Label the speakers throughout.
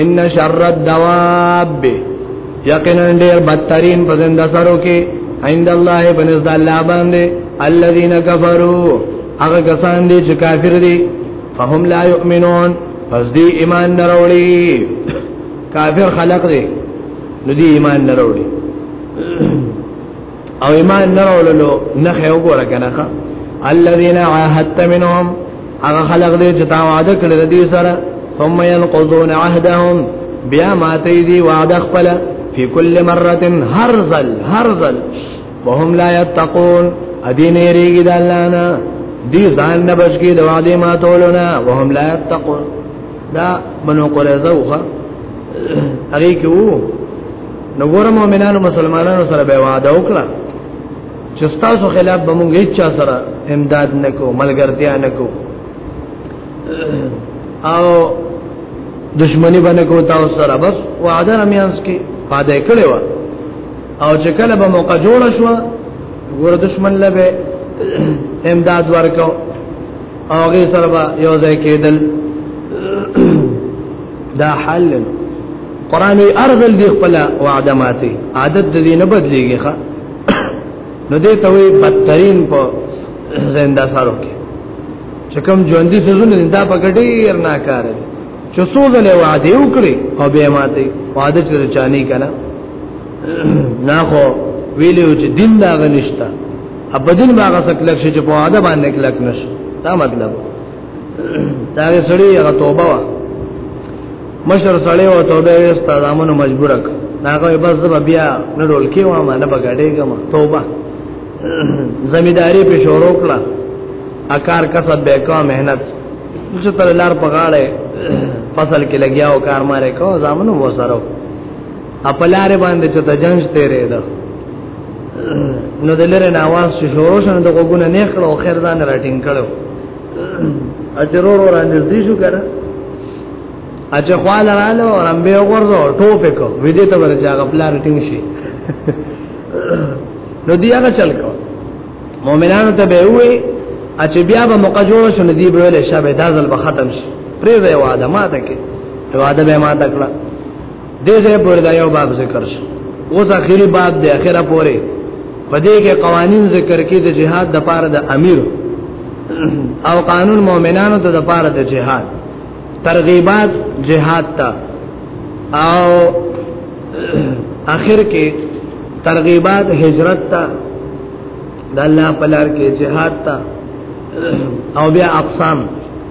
Speaker 1: ان شر الدواب یقینا ډیر بدترین په زند سرو کې عند الله بنز د الله باندې الذين كفروا هغه کسان دي چې کافر دي فهم لا يؤمنون پس دی ایمان نروړي کافر خلق دی نو دی ایمان نروړي او ایمان نه راوللو نه خو وګوره کنه الذين عاهدت منهم هغه خلق دې چې تا وعده کړل دې سره ثم ينقضون عهدهم بیا ماته دې وعده خپل په كل مره هر ځل هر ځل وهم لا يتقون ادین ریګی د الله نه دې ځان نه بچی د وعده ماتولو نه وهم لا يتقون دا منو قرزه وخه هغه کې وو نو ګور مؤمنانو مسلمانانو سره به وعده وکړه چې تاسو خلاف به مونږ هیڅ سره امداد نکو ملګرتیا نکو او دشمنی باندې کو تاسو سره بس وعده رمیانس کې پاده کړو او چې کله به موقع جوړ شو ګور دشمن لبه امداد ورکاو اوغه سره با یو ځای کېدل دا حل قران یې ارزل دی خپل وعده ماته عادت دې نه بدلېږي ښا نو دې ته وي بدترین په زنده سره کې چې کوم ژوندۍ سيزونه دا په ګډیر نه کار دي چې سوزلې وعده وکړي او به ماته وعده چې چانی کړه نه خو ویلو چې دین دا غنښت ابدین ما غا سکلک شي چې په واده باندې کلک نشي دا مطلب دا سړی هغه توبه وا مشر سړی او توبه وستا دامن مجبورک ناګه بس زب بیا نه ډول کې و ما نه بغړېګم توبه زمیداری په شروع کړه اکار کسب به کا مهنت چې تر لار پغاړې فصل کې لګیا او کار ماره کو زامنو وسره خپلار باندې چې تجنج تیرې ده نو دلره نواز چې شروع شنه د غوګونه نه خړو خیر ځان راټینګ کړو اجرور ور نږدې شو کړه اچ خواله رالو رمبه ورزو ټوپه کو ودې ته ورځه خپل رټینګ شي نو دی هغه چل کو مؤمنانو ته به وې اچ بیا به موقع جوړ شنه دی به له شابه دازل به ختم شي پرې وې واده ماته کې واده به ماته کړه دې ځای پورې دا یو باب ذکر شو اوس اخیری باب دی اخره پورې په دې کې قوانین ذکر کې د جهاد د پاره د امیر او قانون مؤمنانو ته د پاره د جهاد ترغیبات جهاد ته او اخر کې ترغیبات هجرت ته د الله په لار کې جهاد ته او بیا اقسام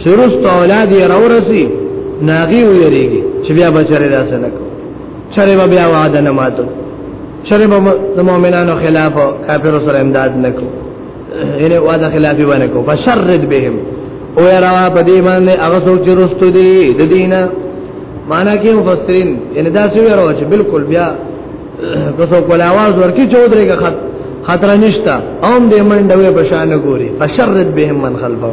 Speaker 1: چرست اولاد یې راورسي ناغي ویریږي چې بیا بچره داسې نه کو چرې به بیا وعده نه ماتو چرې به د مؤمنانو خلاف کافرو سره امداد نه کو یعنی وعده خلاف باندې کو فشرد بهم او یرا په دې باندې هغه څوک چې رستو دي د دینه معنا کې مفسرین یعنی دا څه ویرو چې بالکل بیا که څوک ول आवाज ورکی چودري کا خط خطر نشتا اوم دې منډوي په شان ګوري فشرد بهم من خلفه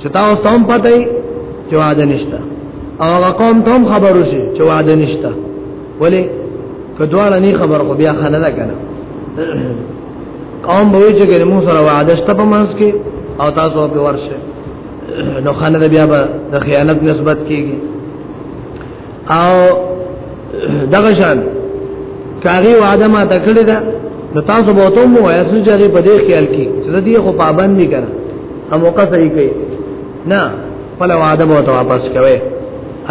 Speaker 1: چې تاسو ته هم پته وي چې وعده نشته او هغه قوم ته هم خبر وشي چې وعده نشته ولی کډواله نه خبر خو بیا خلل نه کنه قوم به وي چې ګل موسی سره وعده شته په منځ کې او تاسو په ورشه نو خلل بیا به د خیانت نسبت کیږي او دغه شان کاری وعده ما تکړه ده نو تاسو به ته مو وایي چې هغه په دې خیال کې چې دې خو پابند نه کړه هم موقع صحیح کوي نه فلا وعده مو ته واپس کوي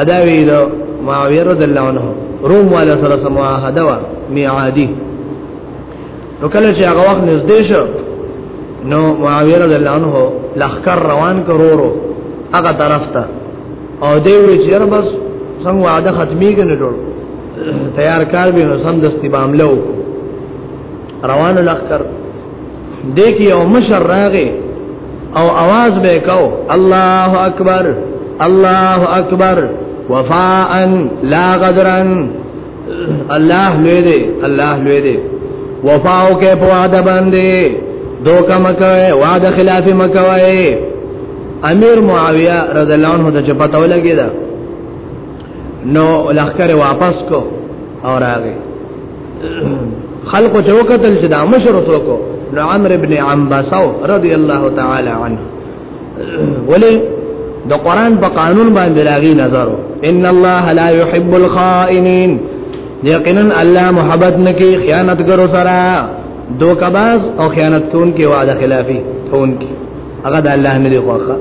Speaker 1: ادا ویلو معاویه رضی الله عنه روم والا سره سماعده وا میعادی نو کله چې هغه وخت نږدې شو نو معاویه رضی الله عنه لخر روان کرورو هغه طرف ته او دی وی چې یاره بس څنګه وعده ختمي کنه ټول تیار کار به نو سم دستي باملو روان لخر دیکي او مشر راغه او आवाज به کو الله اکبر الله اکبر وفاء لا غدرن الله لوی دی الله لوی دی وفاو کې په وعده باندې دوکه مکوي وعده خلاف مکوي امیر معاویه رضی الله عنه د چپته ولګی دا نو لخر واپس کو او راغی خلق چوکتل چې دا مشر وکړو نو عمرو ابن عمباسو رضی الله تعالی عنه ولی د قران په قانون باندې راغی نظر ان الله لا يحب الخائنين یقینا الله محبت نکي خیانت ګرو سره دوکباز او خیانت کون کې وعده خلافي کون کې هغه د الله نه دی خوخه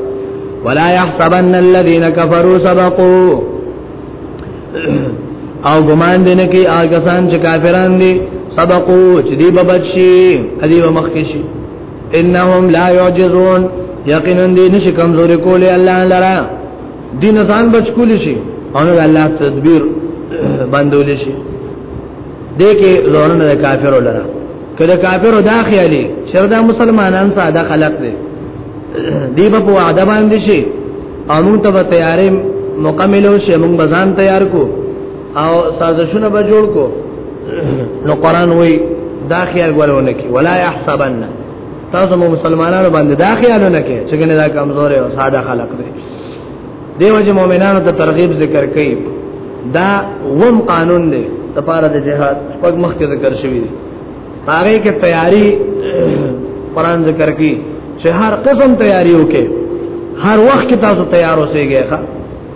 Speaker 1: ولا يحسبن الذين كفروا سبقوا او ګمان دي نه کې هغه کسان چې کافران دي سبقوا چې دی بچي ادي ومخکشي انهم لا يعجزون یقینا دې نشي کمزوري کولې الله لرا دین ځان بچ کول شي او نه الله تدبیر باندول شي دې کې زورن د کافرو لرا کله کافرو دا خیالي شردا مسلمانان ساده خلق دي دی په وعده باندې شي او موږ ته تیارې مکملو شي موږ بزان تیار کو او سازشونه به جوړ کو نو قران وای دا خیال ورونه کی ولا يحسبن تاسو مو مسلمانانو باندې دا خیالونه کې چې ګنې دا کمزور او ساده خلق دي دیو چې مؤمنانو ته ترغیب ذکر کوي دا وم قانون دی د پاره د جهاد پګ مخ کې ذکر شوی دی هغه کې تیاری قران ذکر کوي چې هر قسم تیاری وکې هر وخت تاسو تیار اوسئ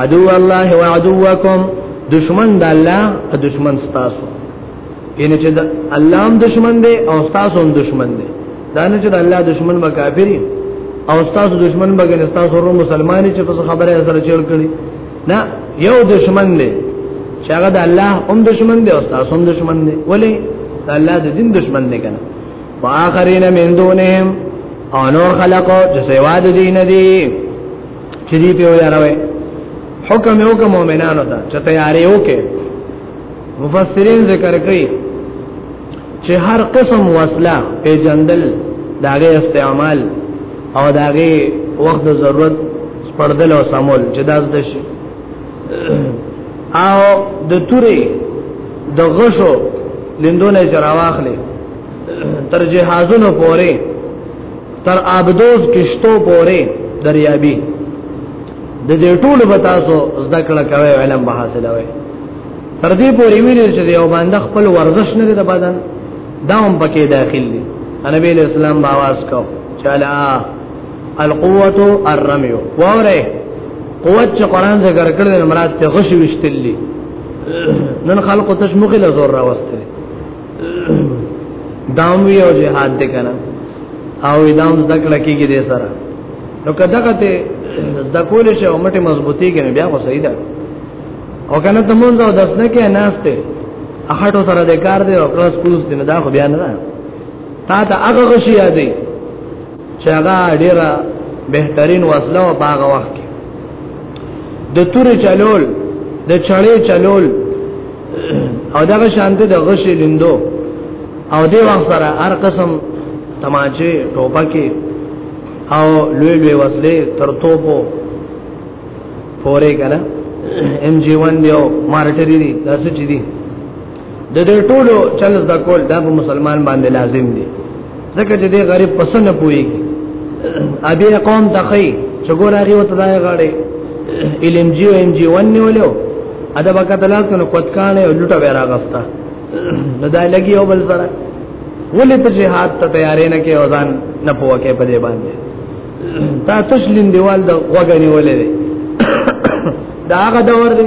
Speaker 1: عدو الله وعدوکم دشمن د الله او دشمن تاسو ان چې د الله هم دشمن دی او تاسو هم دشمن دی دا نه چې د الله دشمن به کافر او تاسو دشمن به ګنې تاسو ورو مسلمانې چې په خبره سره چل کړي نه یو دشمن دی چې هغه د الله هم دشمن دی او تاسو هم دشمن دی ولی د الله د دین دشمن دی کنه واخرین من دونهم او نور خلقو چې سوا د دین دی چې دې په یاروي حکم یو کوم مؤمنانو ته چې تیارې وکړي مفسرین ذکر کوي چې هر قسم وسله په جندل داغه استعمال او داغه وخت ضرورت پردل او سمول چې داس د شي او د توري د غشو لندونه جراواخلې تر جهازونو پورې تر ابدوز کشتو پورې دریابي د دې ټول به تاسو زده کړه کوي علم به حاصلوي تر دې پورې ویل چې یو باندې خپل ورزش نه د بدن دا هم پکې داخل دي نبی اسلام با आवाज کو چلا القوت الرمي وره قوت چې قران ذکر کړل مراد ته غشي وشتلی نن خلق تشمخ له زور راوستل دام وی او جهاد دې کنه او دام ذکر کیږي دې سره نو کدا کته د کول شي او مټه مضبوطی کې بیا خو صحیح ده او کنه ته مونږ او داس نه کې ناشته احاټو سره د کار دی او کلاس کوس دی نه دا خو بیا نه ده تا ته هغه غشي یادې چې هغه ډیره بهترین وسله او باغ وخت کې د تور چلول د چړې چلول او دغه شانته د غشې لیندو او د وخت سره هر قسم تماچه ټوپکې او لوی لوی وسلې تر توپو پورې کړه ام جی 1 دیو مارټری دی داسې چي دي د دې ټولو چل د کول دا په مسلمان باندې لازم دي ځکه چې دې غریب پسند پويږي ابي قوم تخي چې ګور هغه وته دا غاړي علم جی او ام جی ون نیولو ادا وخت لاس نو کوتکان او لټه ورا غستا نو دا لګي او بل سره ولې ته جهاد ته تیارې نه کې اوزان نه پوکه په دې باندې تا تشلین دیوال د وګنی ولې دا هغه دور دی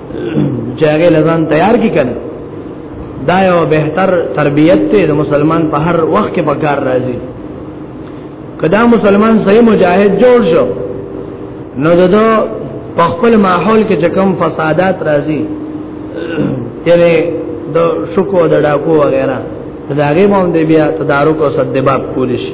Speaker 1: چې هغه لزان تیار کی کړي دا یو بهتر تربیت ته د مسلمان په هر وخت کې پکار راځي کدا مسلمان صحیح مجاهد جوړ شو نو دغه په خپل ماحول کې کوم فسادات راځي یعنی د شکو د ډاکو وغیرہ دا غي مونږ دی بیا تدارک او صد باب کول شي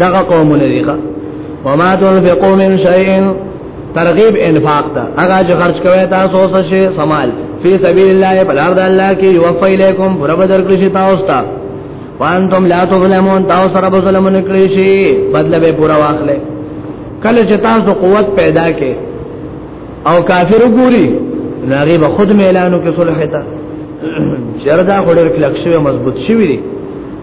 Speaker 1: دغه قوم لريخه وما تنفقوا من شيء ترغیب انفاق ته هغه چې خرج کوي تاسو څه شي سمال فی سبیل الله په لار د الله کې یوفی الیکم پر بدر کړی تاسو ته وانتم لا تظلمون تاسو سره به ظلم نه کړی شي بدله به پورا واخلې کله چې تاسو قوت پیدا کې او کافر وګوري ناغي به خود اعلانو کې صلح ته چردا خورل کلک شوی مضبوط شوی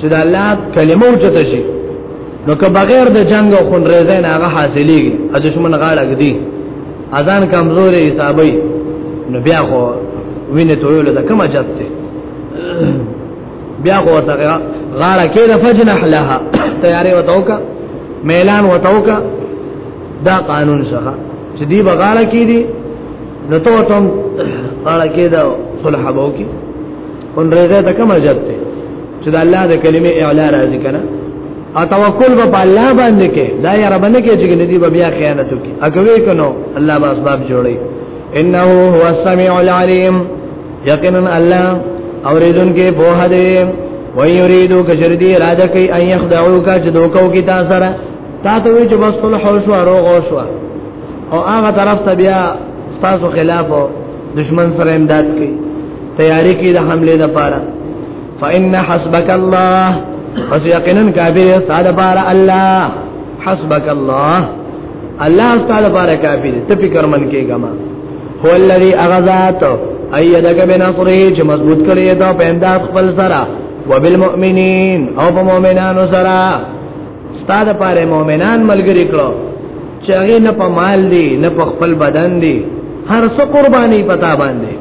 Speaker 1: چې د الله کلمه اوچته شي نو که بغیر د جنگ او خون ریزه نه هغه حاصلېږي او دشمن غاړه کړي اذان کمزورې حسابي نو بیا خو وینې تویل د کومه جاته بیا خو ته غاړه کې د فجنح لها تیارې وتاوکا میلان وتاوکا دا قانون څخه چې دی بغاړه کې دي نو ته ته غاړه کې دا صلح بوکي ان رضا ته کوم اجر ته چې د الله د کلمې اعلی راځي کنه او توکل په الله باندې کې دا یا رب نه کې چې ندی به بیا خیانت وکي اګوي کنو الله به اسباب جوړي انه هو السميع العليم یقینا الله اوریدون کې په هده وی یریدو کشردی اراده کوي ان یخدعو کا چې دوکو کې تا سره تا ته وی چې بس صلح او شو روغ او شو او هغه طرف ته بیا تاسو خلاف دشمن سره امداد کوي تیاری کوي د حمله لپاره فإن حسبك الله پس یقینا کافر استاد بار الله حسبك الله الله استاد بار کافر ته فکر من کېګه ما هو الذي اغذات ايدك بنصره چې مضبوط کړی دا په امداد خپل سره وبالمؤمنین او په مؤمنانو سره ستا د پاره مؤمنان ملګری کړو چې هغه نه په مال دی نه په خپل بدن دی هر څه قرباني پتا باندې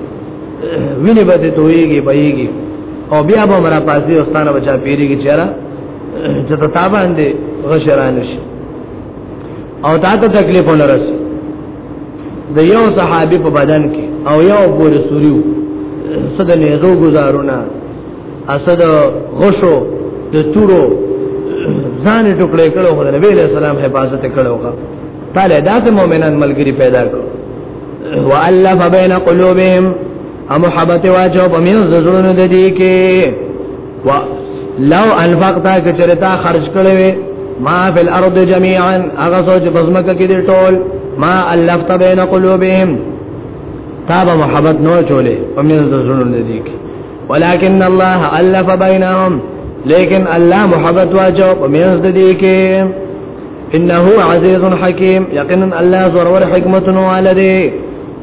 Speaker 1: ویني به ته تويږي بهيږي او بیا به مرا پاسي او ستانه بچا پیریږي چیرې چې ته تا باندې غشران شي او تا ته تکلیف ولرسي د یو صحابي په بدن کې او یو پورې سوريو صد نه زو گزارونه اسد غشو د تورو ځان ټکړې کړو خدای نبی له سلام حفاظت کړو کا تعالی دات مؤمنان ملګری پیدا کړو والف بین قلوبهم او محبت واجو په مینو زړونو د دې کې وا لو انفقتا کچرتا خرج کړې وې ما فی الارض جميعا هغه سوچ بزمکه کې دې ټول ما الفت بین قلوبهم تابه محبت نو چولې په مینو زړونو د دې کې ولكن الله الف بينهم لیکن الله محبت واجو په میز د دې کې انه عزیز حکیم یقینا الله زور ور حکمت نو ولدی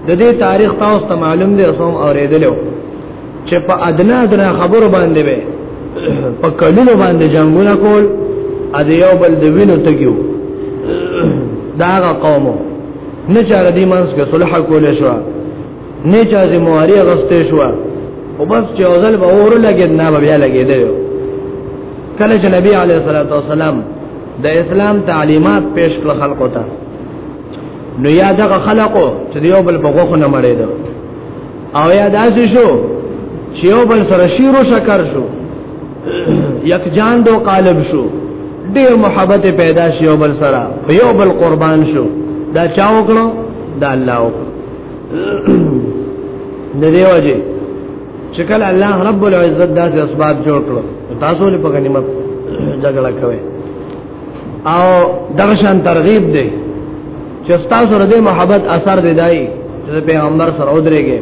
Speaker 1: د دې تاریخ تاسو ته معلوم دی اوسم اوریدلو چې په ادنا ادنا خبرو باندې به په کلونو باندې جنگونه کول ا دې یو بل د وینو تګیو دا قومو نه چاره دې منځ کې صلح کول شو نه چا زمواري غستې شو او بس چې اوزل به اور لګید نه بیا لګید کله چې نبی علیه الصلاۃ والسلام د اسلام تعلیمات پیش کړ خلکو ته نو یا دغه خلقو چې یو بل په غوخه نه مړېده او یا داسې شو چې یو بل سره شیر او شکر شو یک جان دو قالب شو ډېر محبت پیدا شو یو بل سره یو بل قربان شو دا چا وکړو دا الله وکړو د دې وجه چې کله الله رب العزت داسې اسباب جوړ کړو تاسو له په غنیمت جګړه کوي او درشان ترغیب دی چې تاسو سره د محبت اثر دی دای چې پیغمبر سره ودرېږي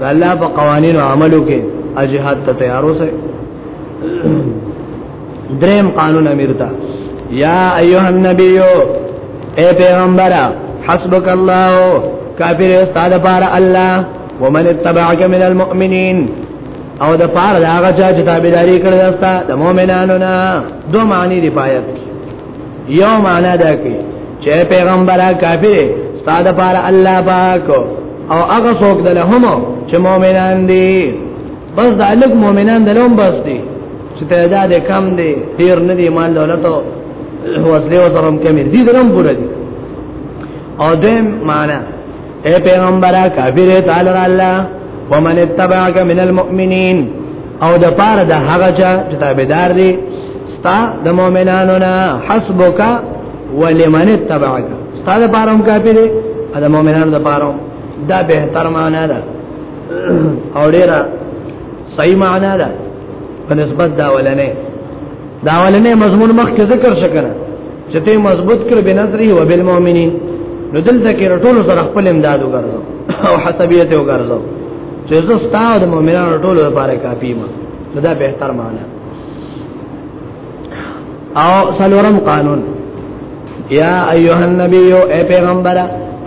Speaker 1: د الله په قوانینو عملو کې اجهاد ته تیار اوسئ دریم قانون امیر تا یا ایها النبی اے پیغمبر حسبک الله کافر استاد پار الله ومن اتبعك من المؤمنین او د پار دا هغه چې تابعداري کړی داستا د مؤمنانو نه دو معنی دی پایت یو معنی دا کوي چې پیغمبر کافر استاد پار الله پاک او هغه څوک دلهم چې مؤمنان دي بس د الګ مؤمنان دلهم بس دي چې تعداد کم دی ډیر نه دی مال دولت او وسله او سرم کم دي درم پوره دي او دیم معنا اے پیغمبره کافر تعالی الله ومن اتبعك من المؤمنين او د پاره د هغه چا چې تابعدار دي ستا د مؤمنانو نه حسبک ولمن اتبعك ستا د پاره هم کافر دي د مؤمنانو د پاره دا به تر معنا ده او ډیره صحیح معنا ده په نسبت دا ولنه دا ولنه مضمون مخ کې ذکر شکنه چې ته مضبوط کړ بنظری و بالمؤمنین نو دلته کې ټول سره خپل امداد وګرځو او حسابیت وګرځو چې زه ستاسو د مؤمنانو ټول لپاره کافی ما دا به تر معنا او سلورم قانون یا ایها النبی اے پیغمبر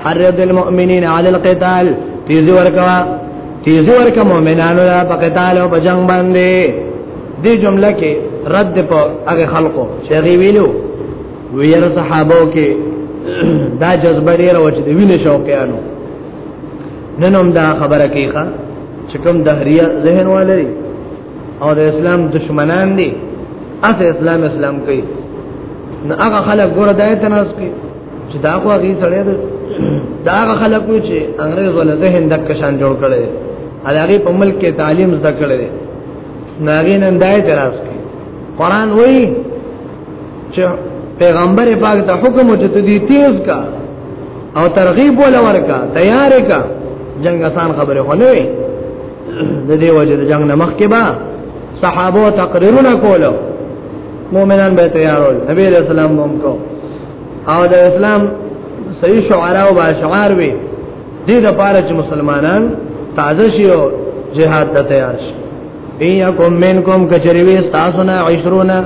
Speaker 1: حرد المؤمنین علی القتال تیزی ورکوا تیزی ورکا مؤمنانو لا په قتال او په جنگ باندې دې جمله کې رد په هغه خلقو چې غي ویلو ویل صحابو کې دا جذبه ډیره و چې د وینې شوقیانو نن هم دا خبره کیخه چې کوم دهریه ذهن والي او د اسلام دشمنان دي اته اسلام اسلام کوي نه هغه خلک ګور دای ته ناس کوي چې دا خو هغه سره ده دا هغه خلک وي چې انګريز ولا ذهن د کشان جوړ کړي هغه په ملک کې تعلیم زده کړي نه هغه نن دای ته ناس کوي قران وایي چې پیغمبر پاک ته حکم وچت دي تیز کا او ترغیب ولا ورکا تیار کا جنگ آسان خبره خو نه وي د دې وجه د جنگ نمخ کې با صحابه تقریرونه کولو مؤمنان به تیارول نبی علیہ السلام هم کو او د اسلام صحیح شعرا او باشعار وي دې د پاره چې مسلمانان تازه شي او جهاد ته تیار شي ايکم منکم کچریوی تاسو نه 20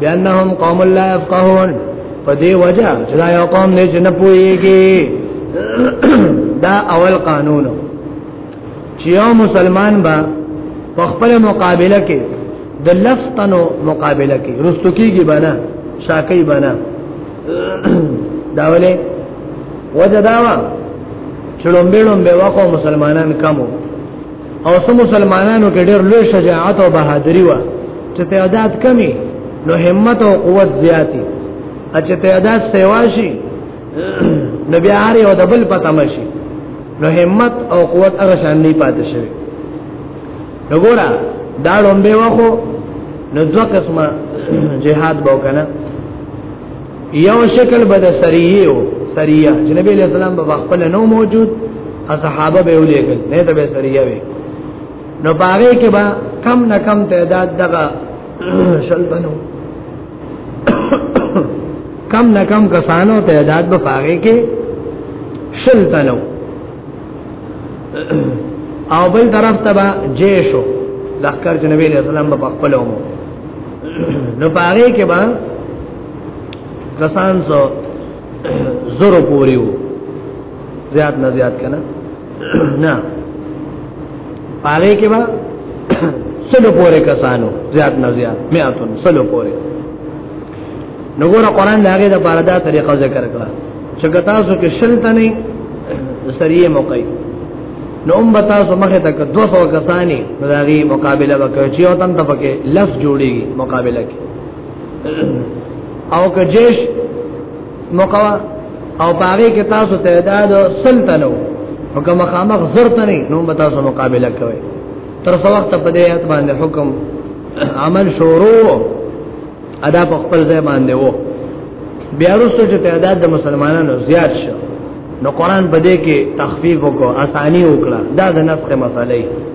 Speaker 1: بانهم قوم لا يفقهون په دې وجه چې دا یو قوم دی چې نه پوهیږي دا اول قانون چې یو مسلمان با په خپل مقابله کې د لفظ تنو مقابله کې رستو کېږي بنا شاکې بنا دا ولې وجه دا وا چلومبه لومبه واخو مسلمانان کمو او سم مسلمانانو کې ډېر لوی شجاعت او بهادری و چې تعداد کمی نو همت او قوت زیاتی چې تعداد سیواشي نبی اړ او دبل پتا مشي نو همت او قوت هغه شان نه پاتې شوی نو ګورا دا لومبه وخو نو ځکه اسما جهاد بو کنه یو شکل به د سریه او سریه چې نبی له سلام په خپل نو موجود اصحابه به ولېګل نه ته به سریه وي نو باغې کې با کم نه کم تعداد دغه شل بنو کم نه کم کسانو تعداد به باغې کې شل تنو او بل طرف ته با جیشو لخر جنبی علیہ السلام با پخپلو مو نو پاگئی که با کسان سو زرو پوری وو زیات نه زیات کنه نه پاره کې با سلو پوره کسانو زیات نه زیات میاتون سلو پوره نو ګور قرآن داګه د باردا طریقه ذکر کړه چې تاسو کې شلته نه سریه موقع نو هم تاسو مخه تک 200 کسانی داغي مقابله وکړي او تم تپکه لفظ جوړيږي مقابله کې او که جیش مقوا او باغې کې تاسو تعداد سلطنو او که مخامخ زرتنی نو به تاسو مقابله کوي تر څو وخت په دې آیت باندې حکم عمل شروع ادا په خپل ځای باندې وو بیا وروسته چې تعداد د مسلمانانو زیات شو نو قران په دې کې تخفیف وکړو اسانی وکړه دا د نسخ مسالې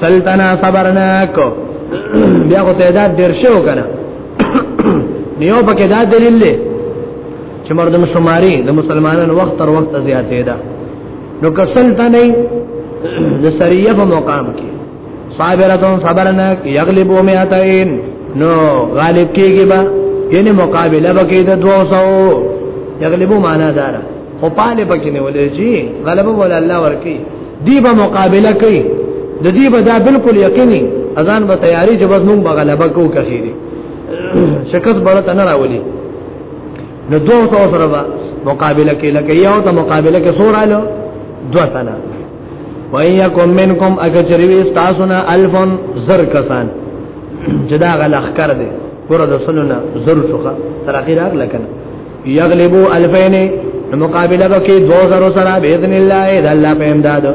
Speaker 1: سلطنا صبرناک بیا خو تعداد ډیر شو کنه نیو پکې دا دلیل دی چې مردم شماري د مسلمانانو وخت تر وخت زیاتې ده نو که سلطنه د سریه په مقام کې صابرتون صبرناک یغلبو میاتین نو غالب کېږي با یعنی مقابله وکړي د 200 یغلبو معنا دارا خو پاله پکې نه ولې جی غلبه ول الله ورکی دی به مقابله کوي د دې به دا بالکل یقیني اذان به تیاری چې بس نوم به غلبه کو کخیری شکست برت نه راولي نو دوه تو سره به مقابله کې لکه یو ته مقابله کې سور الو دوه تنه وَيَكُمْ مِنْكُمْ أَجْرِوِي اسْتَاسُنَا أَلْفٌ زَرْ كَسَانَ جدا غلخ کر دے ګور د سنن زر شوخه تر اخیره لکنه یغلبو الفین مقابله وکي 2000 سره باذن الله اذا الله په امداد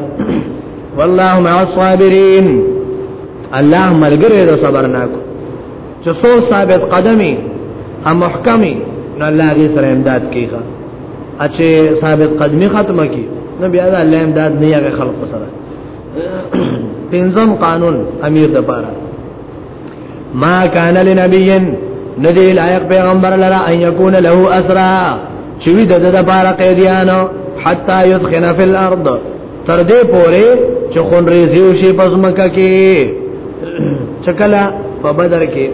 Speaker 1: والله مع الصابرین الله ملګری د صبرناک چې څو ثابت قدمی هم محکمی نو الله دې سره امداد کیږي اچې ثابت قدمی ختمه کی نو بیا د الله امداد نه یې خلق سره پنځم قانون امیر د پاره ما کان لنبی ندی لایق پیغمبر لرا ان یکون له اسرا چوی د د بار قیدیانو حتا یدخن فی الارض تر دې پوره چې خون ریزیو شي پزمکه کې چکلا په بدر کې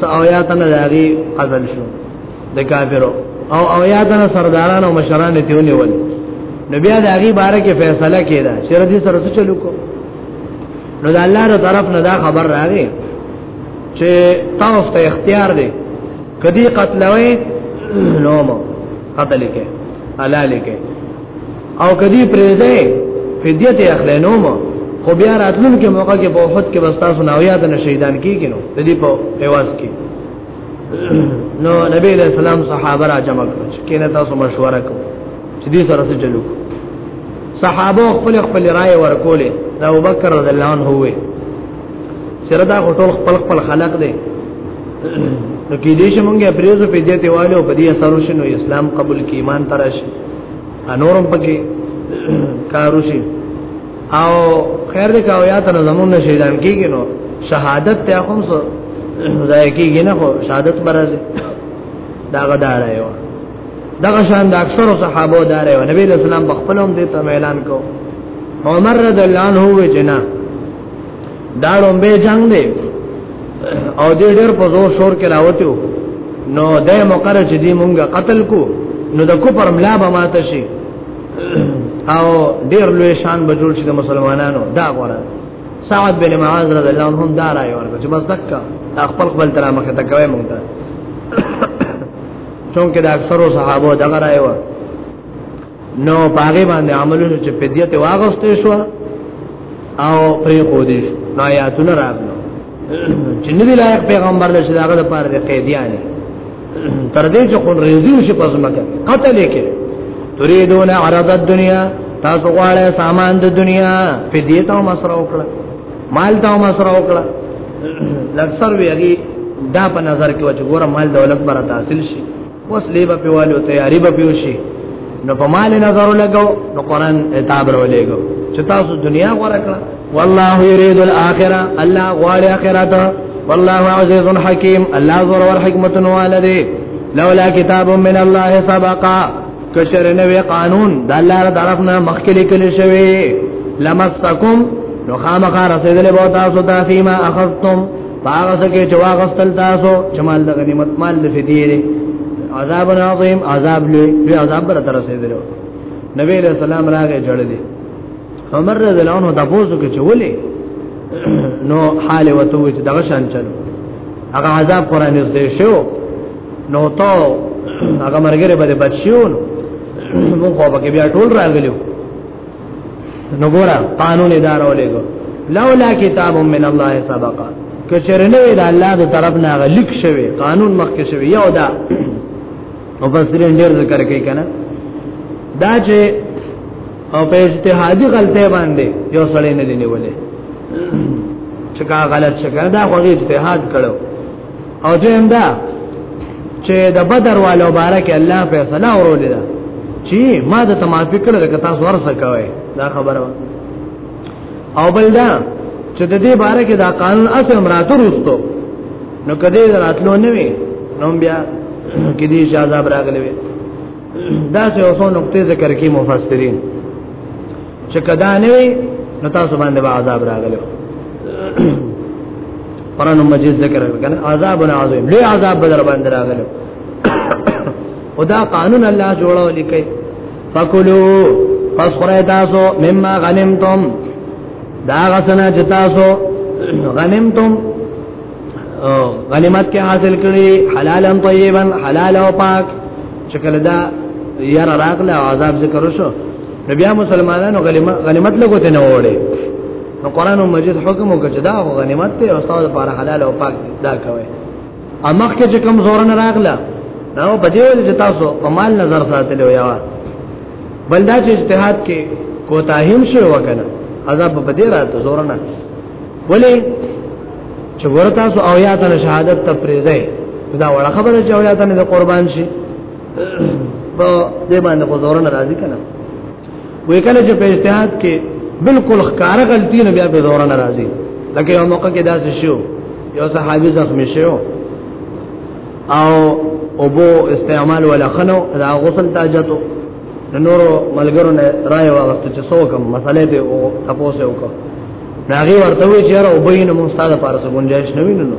Speaker 1: ساویاتن داغي قتل شو د کافرو او اویاتن سرداران او مشران ته ونیول نبی داغي بارکه فیصله کړه چې ردی سره څه چلو کو نو د الله تر طرف نه دا خبر راغی چې تاسو ته اختیار دی کدی قتلوي نو مو قتل کې حلال کې او کدی پرېځه فدیه ته اخلي نو مو خو بیا راتلونکي موقع کې په وخت کې بس تاسو نو یاد نه شهیدان کیږي نو د دې په ایواز کې نو نبی علیہ السلام صحابه را جمع کړ چې کینه تاسو مشوره کو چې دې سره څه چلو صحابه خپل خپل رائے ورکولې دا ابوبکر رضی الله عنه وې سره دا ټول خپل خپل خلق دی نو کې دې شمونږه پریزو په دې تیوالو په دې اثر شنو اسلام قبول کې ایمان ترش انورم پکې کارو شي او خیر دې کاو یا تر زمون نه شهیدان کیږي نو شهادت ته هم سو ځای کیږي نه خو شهادت برازي دا غدار یو دغه شان د اکثر صحابه دار یو نبی اسلام په خپلوم دې ته اعلان کو عمر رضی الله عنه وی جنا دا لومبه جنگ دی او دې ډېر په زور شور کې راوتیو نو د مقرر چې دې مونږه قتل کو نو د کوپر ملا به ماته شي او ډیر لوی شان به جوړ شي د مسلمانانو دا غوړه سعد بن معاذ رضی الله عنه دا راي ورته چې بس دکا خپل خپل تر مخه ته کوي مونږ ته چونکه د اکثرو صحابه دا راي و نو پاګې باندې عملونه چې پدیته واغستې شو او پرې خو دې نو آیاتونه راغلي چې نه دی لایق پیغمبر له چې داغه لپاره د قیدیان تر دې چې خون ریزیو شي پس مکه قتل کې تريدون عرض الدنيا تاسو غواړئ سامان د دنیا په دې ته مسره وکړه مال ته مسره وکړه لکثر ویږي دا په نظر کې و چې ګوره مال دولت برته حاصل شي اوس لیبه په والو تیاری به پیوشي نو په مال نظر لګو نو قران کتاب ورولېګو چې تاسو دنیا غوړه کړه والله یرید الاخره الله غواړي اخرت والله عزیز حکیم الله زور ور حکمت والده لولا کتاب من الله سبقا کشر نوې قانون د الله تر طرف نه مخکلي کلی شوی لمسکم نو خامخا رسیدل بو تاسو ته فيما اخذتم پاغه سکه چې واغستل تاسو چې مال د غنیمت مال د فدیره عذاب عظیم عذاب لوی لوی عذاب بر تر رسیدلو نبی علیہ السلام راغی جړل دي عمر رضی الله عنه د بوزو کې چولې نو حال وته چې دغه شان چلو هغه عذاب قران دې شو نو تو هغه مرګره به بچیو نو موږ په کې بیا ټول راغلیو نو ګورا قانون اداره ولګو لولا کتاب من الله سبق کچره نه دا الله د طرف نه غلیک شوی قانون مخکې شوی یو دا مفسرین ډیر ذکر کوي کنه دا چې او په اجتهادي غلطه باندې یو سړی نه دی نیولې چې کا غلط شګه دا خو اجتهاد کړو او دویم دا چې د بدر والو بارک الله فیصله ورولې ده چې ما د تمافي کړل که تاسو ورسه کوي دا خبره او بل دا چې د دې بارک دا قانون اصل مراتو رسټو نو کدی راتلو نه وي نو بیا کدی شاذاب راغلی وي دا څه اوسو نقطې ذکر کې مفسرین چې کدا نه وي نو تاسو باندې به عذاب راغلی قرآن مجید ذکر کړه عذاب عظیم لوی عذاب بدر باندې راغلی خدا قانون الله جوړو لیکي فکلو پس خره تاسو مما غنمتم دا غسنا چې تاسو غنمتم غنیمت کې حاصل کړی حلالا طیبا حلال او پاک چې کله دا یار راغله عذاب ذکر وشو نو بیا مسلمانانو غنیمت غنیمت لګوته نه وړي نو قران مجید حکم وکړ چې دا غنیمت ته او تاسو لپاره حلال او پاک دا کوي امخ کې چې کوم زور نه راغله نو په دې ول چې تاسو په مال نظر ساتلی وي بل دا چې اجتهاد کې کوتاهیم شو وکنه عذاب په دې راته زور نه ولې چې ورته تاسو او یا ته شهادت ته پریزه دا وړه خبره چې او یا ته قربان شي په دې باندې خو زور نه راځي کنه وې کله چې په اجتهاد کې بالکل ښکار غلطي نه بیا په زور نه راځي لکه یو موقع کې داسې شو یو صحابي زخمی شو او اوبو استعمال ولا خنو دا غسل تاجتو نور ملګرو نه راي واغست چې څوکم مسالې ته او تاسو وکړه ناغي ورته وی چې را وبین مون ستاده پارسه گنجائش نه ویننو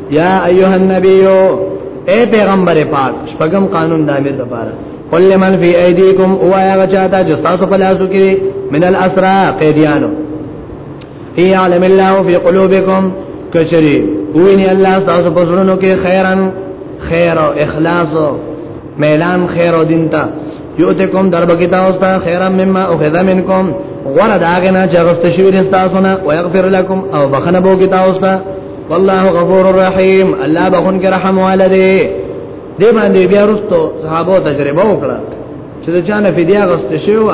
Speaker 1: یا ایها النبی اے پیغمبر پاک شپږم قانون د امیر لپاره قل لمن فی ایدیکم او یا غچاتا جو تاسو په لاسو کې من الاسرا قیدیانو ای علم الله فی قلوبکم کچری ویني الله تاسو په زړونو کې خیرن خیر او اخلاص او میلان خیر او دین ته یوتکم دربکی تاسو ته خیرا مما اخذ منکم غره داغه نه چې غست شوی تاسو نه او یغفر لكم او بخنه بو کې تاسو ته والله غفور الرحیم الله بخون کې رحم والده دې باندې بیا وروسته صحابه تجربه وکړه چې د چانه فدیه غست شوی و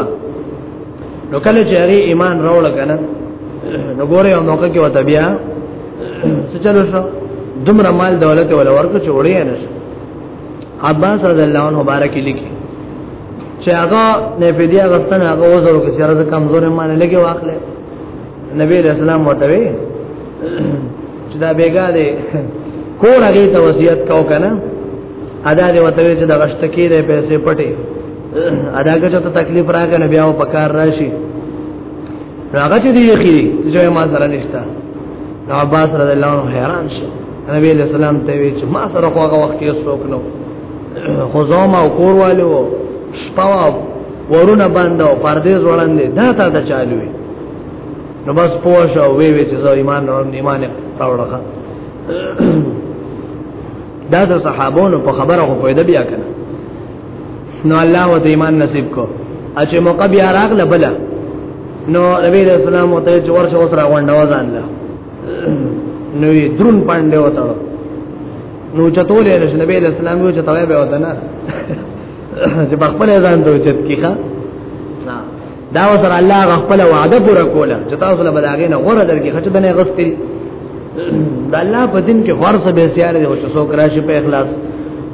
Speaker 1: نو کله چې هغه ایمان راوړ کنه نو ګوره یو موقع کې وته بیا څه چلو شو دومره مال دولت ولا ورکو چې وړي نه شو عباس رضی الله عنه مبارک لیکي چې هغه نه فدیه غستنه هغه وزرو کې چې راز کمزور معنی لګي واخلې نبی علیہ السلام ورته وی چې دا بیګا دی کور هغه ته وصیت کو کنه ادا دې وته چې دا غشت کې دې پیسې پټي ادا که ته تکلیف راغی نه بیا په کار راشي راغه چې دی خې چې ما سره نشتا نو عباس رضی الله عنه حیران شو نبی علیہ السلام ته وی چې ما سره هغه وخت یې څوک نو خو زما او کور والو شپه ورونه باندې او پردیس وړاندې دا تا ته چالوي نو بس پوه شو وی وی چې زو ایمان نو ایمان راوړخه دا د صحابونو په خبره خو پیدا بیا کنه نو الله و ایمان نصیب کو اچې موقع بیا راغله بل نو نبی رسول الله مته چې ورشه وسره غونډه وزان له نو یې درون پاندې وتاړو نو چتولې رسول نبی رسول الله مو چې توې به وته نه چې بخپل ځان ته چت کیخه دا وسره الله غفل وعده پر کوله چې تاسو له بلاغې نه غوړه درکې خچ دنه غستې د الله په دین کې غوړ سبه سیاره دي چې څوک راشي په اخلاص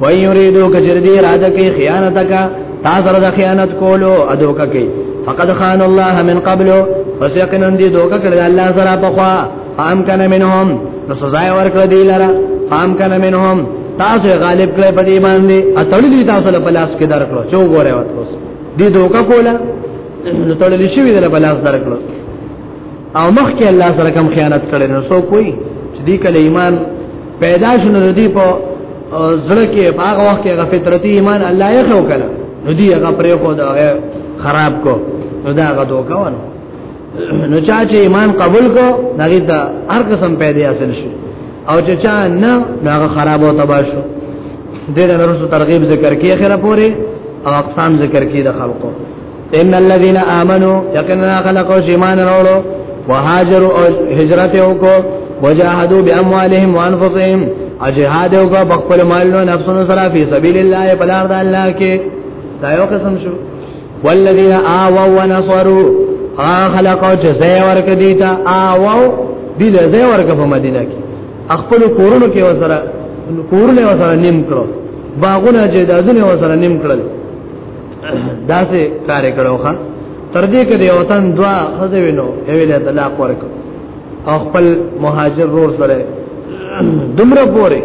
Speaker 1: وای یریدو کجر دی اراده کوي خیانت کا تا سره د خیانت کولو ادو کوي فقد خان الله من قبل پس یقینا دی دوکه کړه الله سره په خوا ام کنه منهم نو سزا ورکړه دی لره ام کنه منهم تاسو غالب کړه په دې باندې اتړلې تاسو له پلاس کې درکړو چو غوړې وته دې دوکا کوله نو تړل شي وی دل بلاس درکړو او مخ کې الله سره کوم خیانت کړي نو سو کوئی چې دې کله ایمان پیدا شونه دې په زړه کې هغه وخت کې هغه فطرتي ایمان الله یې خو کړه نو دې هغه پرې خو دا خراب کو نو دا هغه دوکا ونه نو چا چې ایمان قبول کو دغه ته هر قسم پیدا حاصل شي او چې چا نه هغه خراب او تباہ شو دې له رسو ترغیب ذکر کې اخره پورې او اقسام ذکر کې د خلقو ان الذين امنوا يقينا خلقوا ایمان وروړو وهاجروا او هجرت وکړو وجاهدوا باموالهم وانفسهم اجهاد وکړو په خپل مالونو نفسونو سره په سبيل الله په لار د الله کې دا یو قسم شو والذین آووا ونصروا خلقو چې زې ورک دیتا آووا دې زې ورک په مدینه کې خپل کورونو کې وسره کورونه وسره نیم کړو باغونه چې دازونه وسره نیم کړل داسې کار کړو ښا تر دې کې د وطن دوا خزه وینو ایویل طلاق ورک او خپل مهاجر رور سره دمر پوره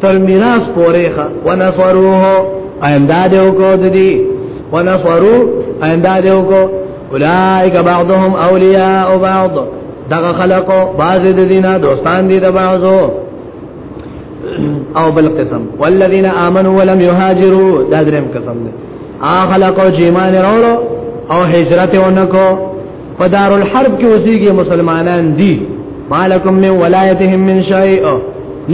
Speaker 1: تر میراث پورې ښه ونصروه امداد وکړو د دې ونصرو امداد وکړو اولائک بعضهم اولیاء بعض دغه خلقو بعض د دینه دوستان دي د بعضو او بل قسم والذین آمنوا ولم یهاجروا دا دریم قسم دی ا خلقو چې ایمان وروړو او هجرت ونکړو په دارالحرب کې اوسېږي مسلمانان دي مالکم من ولایتهم من شیء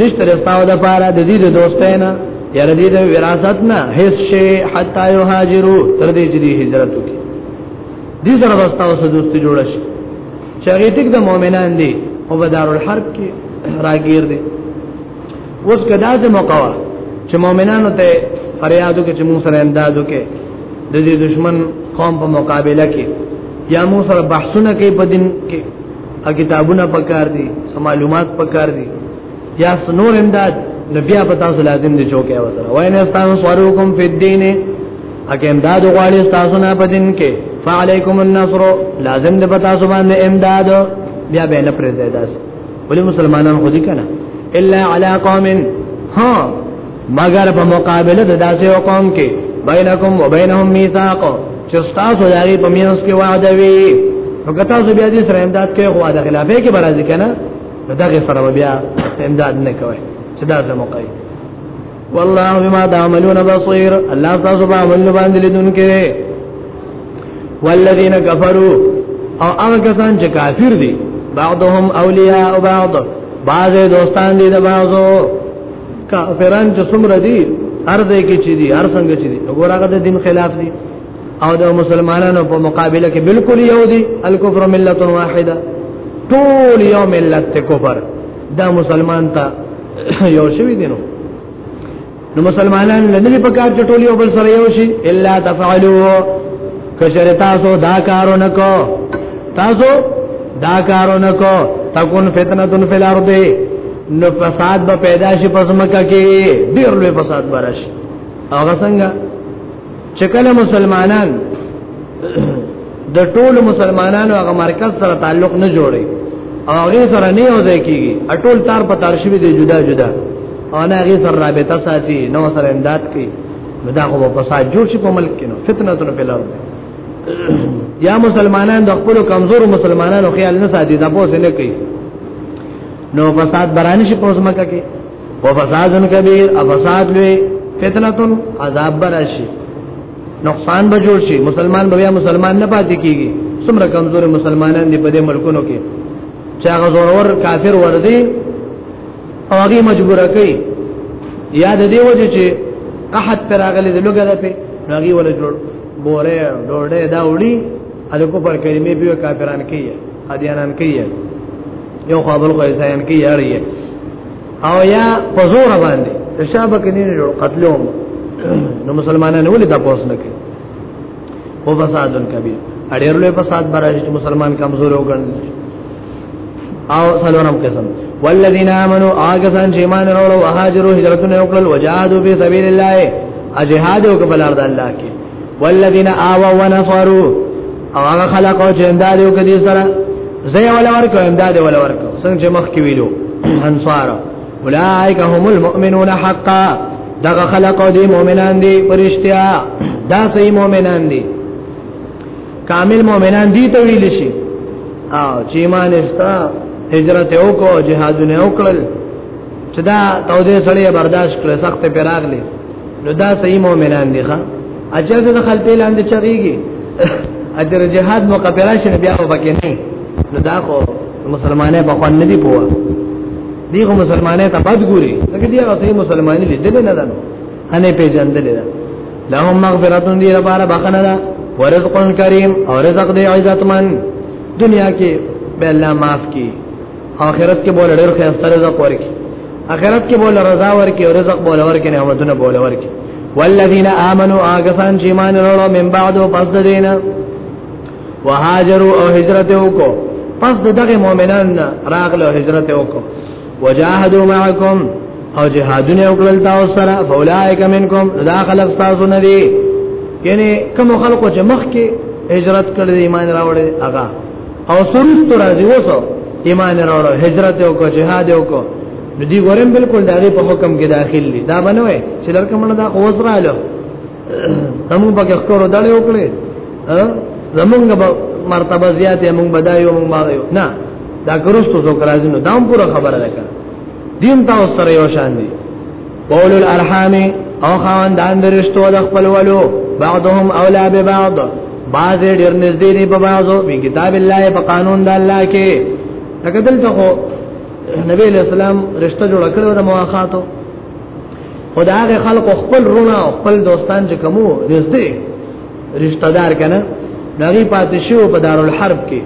Speaker 1: نشته رساو د پاره د دې د دوستینا یا د دې د وراثت نه هیڅ شی حتا یو هاجرو تر دې چې هجرت وکړي دې سره واستاو سره دوستي جوړ شي چې هغه ټیک د مؤمنان دي او په دارالحرب کې راګیر دي اوس کدا چې موقع وا چې مؤمنانو ته فریادو کې چې موږ سره امدادو کې د دې دشمن قوم په مقابله کې یا موږ سره بحثونه کوي په دین کې کتابونه پکار دي معلومات پکار دي یا سنور امداد نبیا په تاسو لازم دي چوکه وسره وای نه تاسو سوارو کوم په دین اګه امداد غواړي تاسو نه په دین کې فعليكم النصر لازم دي په تاسو باندې امداد بیا به نه پرې ځای ولې مسلمانان خو دي کنه الا علی قوم ها مگر په مقابله د داسې قوم کې بینکم وبینهم میثاق چې تاسو دغه په میانس کې وعده وی نو که تاسو بیا دې سره امداد کوي خو دا خلافه کې برازي کنه دغه سره بیا امداد نه کوي چې دا زموږ والله بما تعملون بصير الله تاسو په عمل باندې لیدونکي دی والذین کفروا او هغه کسان چې کافر دي بعضهم اولیاء او بعض بعض دوستان دي د بعضو کافران چې څومره دي هر ځای کې چې دي هر څنګه چې دي وګوره هغه د دین خلاف دي او د مسلمانانو په مقابله کې بالکل یو دي الکفر ملت واحده ټول یو ملت کفر دا مسلمان ته یو شوی دی نو نو مسلمانان لنی په کار چټول یو بل سره یو شي الا تفعلوا کشر تاسو دا کارو نکو تاسو دا کارو نکو تکون فتنه فی الارض نو فساد به پیدا شي پس مکه کې ډیر لوی فساد برش هغه څنګه چې کله مسلمانان د ټولو مسلمانانو هغه مرکز سره تعلق نه جوړي او هغه سره نه یوځای کیږي اټول تار په تار شوی دی جدا جدا او نه هغه سره رابطه ساتي نو سره امداد کوي دا خو په فساد جوړ شي په ملک کې نو فتنه تر په لار یا مسلمانان د خپل کمزور مسلمانانو خیال نه ساتي دا پوسه نه کوي نو فساد برانه شي پوسمکه کې و فساد کبیر افساد لوی فتنه عذاب براشي نقصان به جوړ شي مسلمان به بیا مسلمان نه پاتې کیږي څومره کمزور مسلمانان دي په دې ملکونو کې چې هغه زورور کافر وردی او هغه مجبور کوي یا د دې وجه چې قحط پر اغلې د لوګه ده په هغه ول جوړ بوره ډوړې دا وړي اده کو پر کلمې به کافران کوي ادیانان کوي یو خپل خو ځان کوي یاري او یا په زور باندې شابه کې نه جوړ قتلوم نو مسلمانانو ولې دا پوس نه کوي او فساد کبیر اړیر له فساد برابر چې مسلمان کمزور وګڼل او سلورم قسم والذین آمنوا آگسان چې ایمان وروړو او هاجروا هجرتونه وکړل وجاهدوا فی سبیل الله اجهاد وکړل د الله کې والذین آوا ونصروا او هغه خلق او چې امداد یو کدي سره زي ولا ورکو امداد ولا ورکو څنګه مخ کې ویلو انصار اولائک هم المؤمنون حقا دغه خلق او دي مؤمنان دي پرشتیا دا صحیح مؤمنان دي کامل مؤمنان دي ته ویل شي او چې ایمان استا هجرت وکړو جهادونه وکړل چې دا تودې سړې برداشت کړې سخت په راغلي نو دا صحیح مؤمنان دي ښا اجازه د دخل په لاندې چغيږي اجر جهاد مو قبل شي بیا وبکې نه نو دا خو مسلمانې په خوان نه دی پوه دی خو مسلمانې ته بد ګوري لکه دی هغه صحیح مسلمانې لیدل نه ده هنه پیژندل ده لهم مغفرتون دی لپاره بخنه ده ورزق کریم او رزق دی عزتمن دنیا کې به الله معاف کی اخرت کې بوله ډېر خیرسته رزق ورکي اخرت کې بوله رضا ورکي او رزق بوله ورکي نعمتونه بوله ورکي والذین آمنوا آګسان چې مان وروړو من بعد او پس د دینه وهاجروا او هجرت وکړو پس دغه مؤمنان راغلو هجرت وکړو وجاهدوا معکم او جهادونه وکړل تاسو سره فولائک منکم دا خلق تاسو نه دي یعنی کوم خلکو چې مخ کې هجرت کړل ایمان راوړل هغه او سرست راځي وسو ایمان وروړو هجرت او کو جهاد او کو نو دی ګورم بالکل دغه په حکم کې داخل دي دا بنوي چې لکه مړه دا اوس رااله تمو په کې خکرو دړې وکړي زمونږ به مرتبه زیاتې مونږ بدایو مونږ ماغیو نه دا ګرستو څوک راځي نو دا هم پوره خبره ده دین تاسو سره یو شان دي قول الارحام او خواندان درشتو د خپل ولو بعضهم اولا به بعض بعض ډیر نږدې دي په بعضو په کتاب الله په قانون د الله کې لکه دلته خو نبی له سلام رشتہ جوړ کړو د مواخاتو خدای خلق خپل رونه خپل دوستان چې کومو نږدې رشتہ دار کنه دغه پاتې شو په دارالحرب کې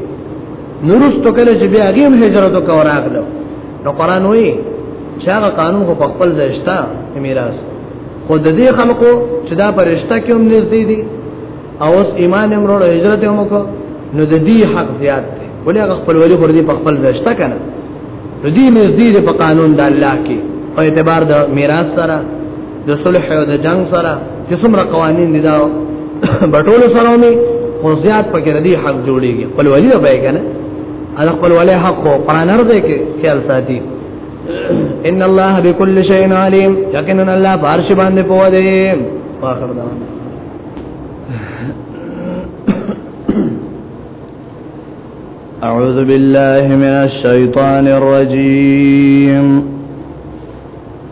Speaker 1: نورستو کله چې بیا غیم هجرت وکړ راغلو نو قران وی چې هغه قانون خو په خپل ځای شته میراث خو د دې خلکو چې دا پرشته کې هم نږدې دي او اوس ایمان هم وروړو هجرت هم وکړو نو د دې حق زیات دی ولې هغه خپل ولي خور دې په خپل ځای شته کنه نو دې نږدې په قانون د الله کې په اعتبار د میراث سره د صلح او د جنگ سره چې څومره قوانين دي دا بټول سره ونی خو زیات پکې ردی حق جوړيږي خپل ولی نه پای کنه انا خپل ولی حق خو پانر دې کې خیال ساتي ان الله بكل شيء عليم یقینا الله بارش باندې پوه دی واخر دا
Speaker 2: أعوذ بالله من الشيطان الرجيم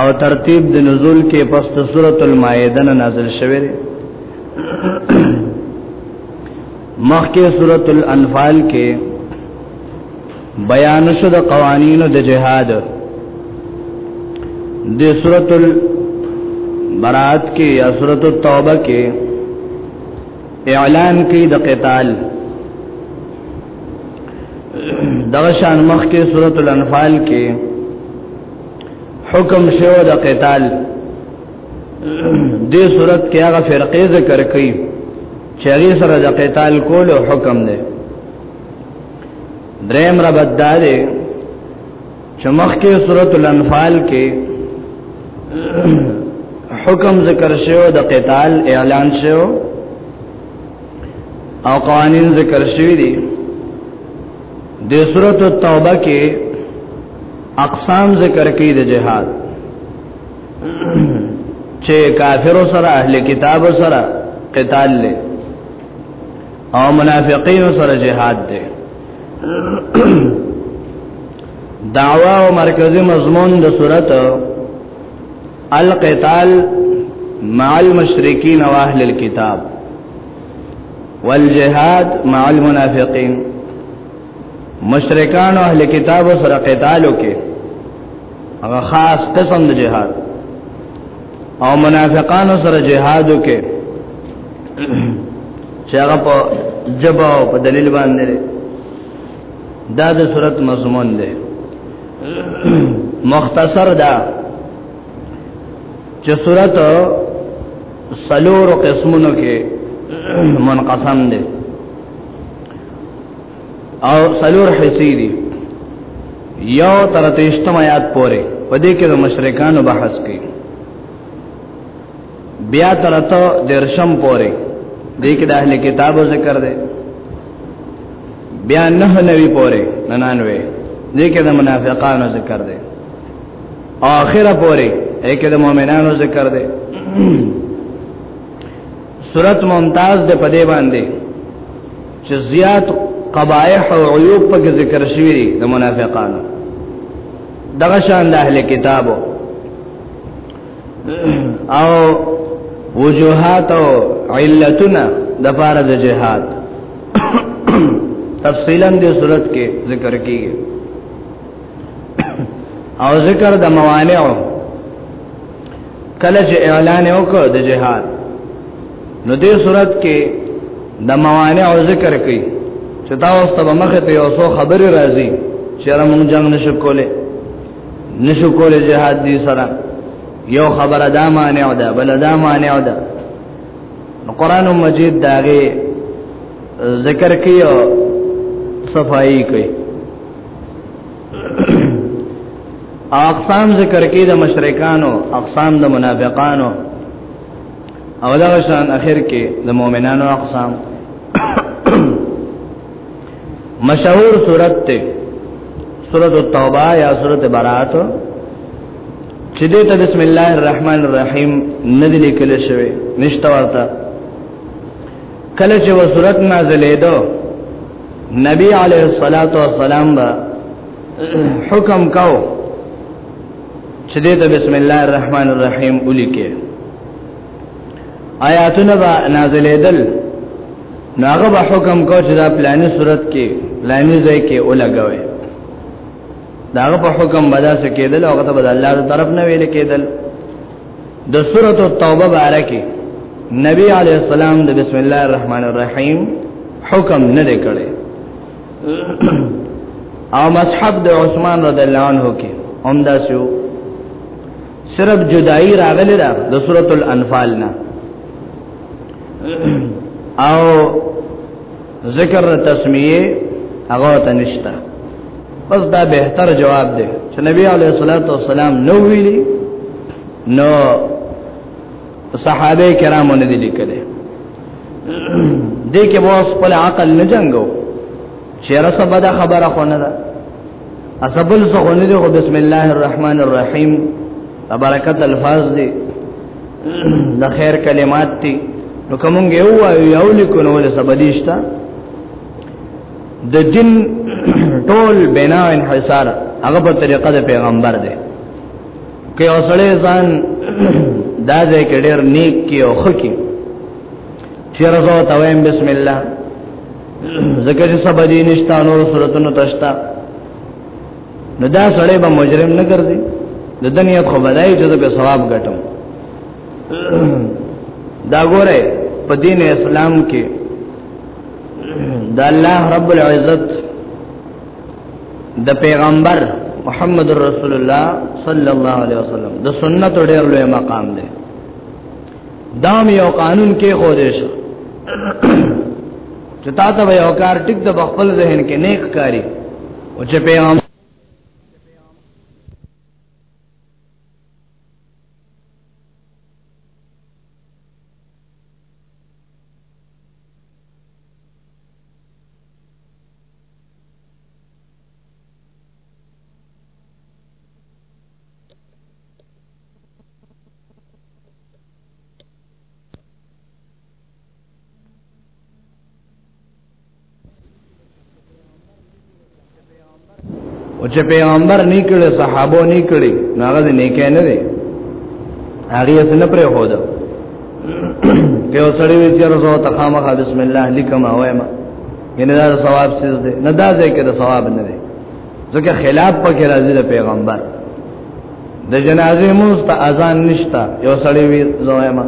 Speaker 1: او ترتیب د نزول کې پس د سورۃ المائده نازل شوه مخکې سورۃ الانفال کې بیان شو د قوانینو د جهاد د سورۃ البرات کې یا سورۃ التوبه کې اعلان کوي د قتال دغه شان مخ کې سورۃ الانفال کې حکم شو د قتال دې صورت کې هغه فرقې ذکر کړي چې هغه سره د قتال کولو حکم دی دریم رب داده چمخ کې سورۃ الانفال کې حکم ذکر شوی د قتال اعلان شوی او قوانین ذکر شوی دي د سورۃ التوبه کې اقسام ذکر کړي د جهاد چې کافر سره اهل کتاب سره قتال له او منافقین سره جهاد دی دعوا او مرکزی مضمون د صورت القتال مع المشرکین و اهل الكتاب والجهاد مع المنافقین مشرکان او اهل کتاب سره قتال وکي هغه خاص قسم د جهاد او منافقانو سره جهاد وکي چې هغه په جبا او په دلیل باندې دا د صورت مضمون دی مختصر دا چې صورت سلور قسمونو کې منقسم دی او سلور حصي دي یو تر تیشتم آیات پورې په دې کې د مشرکانو بحث کوي بیا تر ته درشم پورې دې کې د اهل کتابو ذکر دی بیا نه نوی پورې 99 دې کې د منافقانو ذکر دی اخره پورې دې کې د مؤمنانو ذکر دی سورت ممتاز ده پدې باندې چې زیات قبایح او عیوب په ذکر شوی دي د منافقانو دغه شان د اهل کتابو او وجوهات او علتنا د فارض جهاد تفصیلا د صورت کې ذکر کیږي او ذکر د موانع کله چې اعلان وکړ د جهاد نو دې صورت کې د موانع او ذکر کوي چې دا اوس ته مخه ته یو څو خبره راځي چې را مونږ جنگ نشو کولای نشو کولای جهاد دې سره یو خبره دا مانع ده بل دا مانع ده قرآن مجید داغه ذکر کوي او صفائی کوي اقسام ذکر کوي د مشرکانو اقسام د منافقانو او دا شان اخر کې د مؤمنانو اقسام مشهور صورت ته سورۃ التوبه یا سورۃ برات چې دې ته بسم الله الرحمن الرحیم ندی لیکل شوی نشته ورته کله چې و سورۃ نازلې دو نبی علیه الصلاۃ والسلام با حکم کاو چې دې ته بسم الله الرحمن الرحیم ولیکه آیاتونه با نازلېدل ناغه به حکم کو چې دا پلاني صورت کې پلاني ځای کې ولګوي داغه په حکم بدا سه کېدل او غته بد الله تعالی طرف نه ویل کېدل د سورۃ التوبه بارکه نبی علی السلام د بسم الله الرحمن الرحیم حکم نه دی کړی او مصحف د عثمان رضی الله عنه کې هم دا شو صرف جدائی راغلی دا د سورۃ الانفال نه او ذکر تسمیه هغه ته نشتا بس دا بهتر جواب دی چې نبی علیه الصلاۃ والسلام نو ویلي نو صحابه کرامو نه دي لیکل دې کې مو خپل عقل نه جنگو چیرې سبا دا خبره خونه ده اسبل سخونه دی خو بسم الله الرحمن الرحیم برکت الفاظ دی د خیر کلمات دی نو کومګ یو یو لیکو نو له سبدیشتا د جن ټول بنا انحصار هغه په طریقه د پیغمبر دی کې اوسړې ځان دا دې کې ډېر نیک کې او خکې چیرې زو ته بسم الله ذکر سبا دې نشتا نور صورتونو تشتا نو دا سړی به مجرم نه ګرځي د دنیا خو بدای چې په ثواب ګټم دا ګوره په دین اسلام کې د الله رب العزت د پیغمبر محمد رسول الله صلی الله علیه وسلم د سنت ډېر لوی مقام دی دام یو قانون کې خو دې شو چې تا ته یو کار ټیک د خپل ذهن کې نیک کاری او چې پیغام او چې پیغمبر نه کړي صحابه نه کړي هغه دې نه کینې دي هغه یې څنګه پرې هو دا په وسړی وی چې رسو ته خامخا بسم الله لیکم او ما ینه دا ثواب څه دې نه دا ځکه دا ثواب نه دی ځکه خلاف پکې راځي د پیغمبر د جنازې مونږ ته اذان نشتا یو سړی وی زویما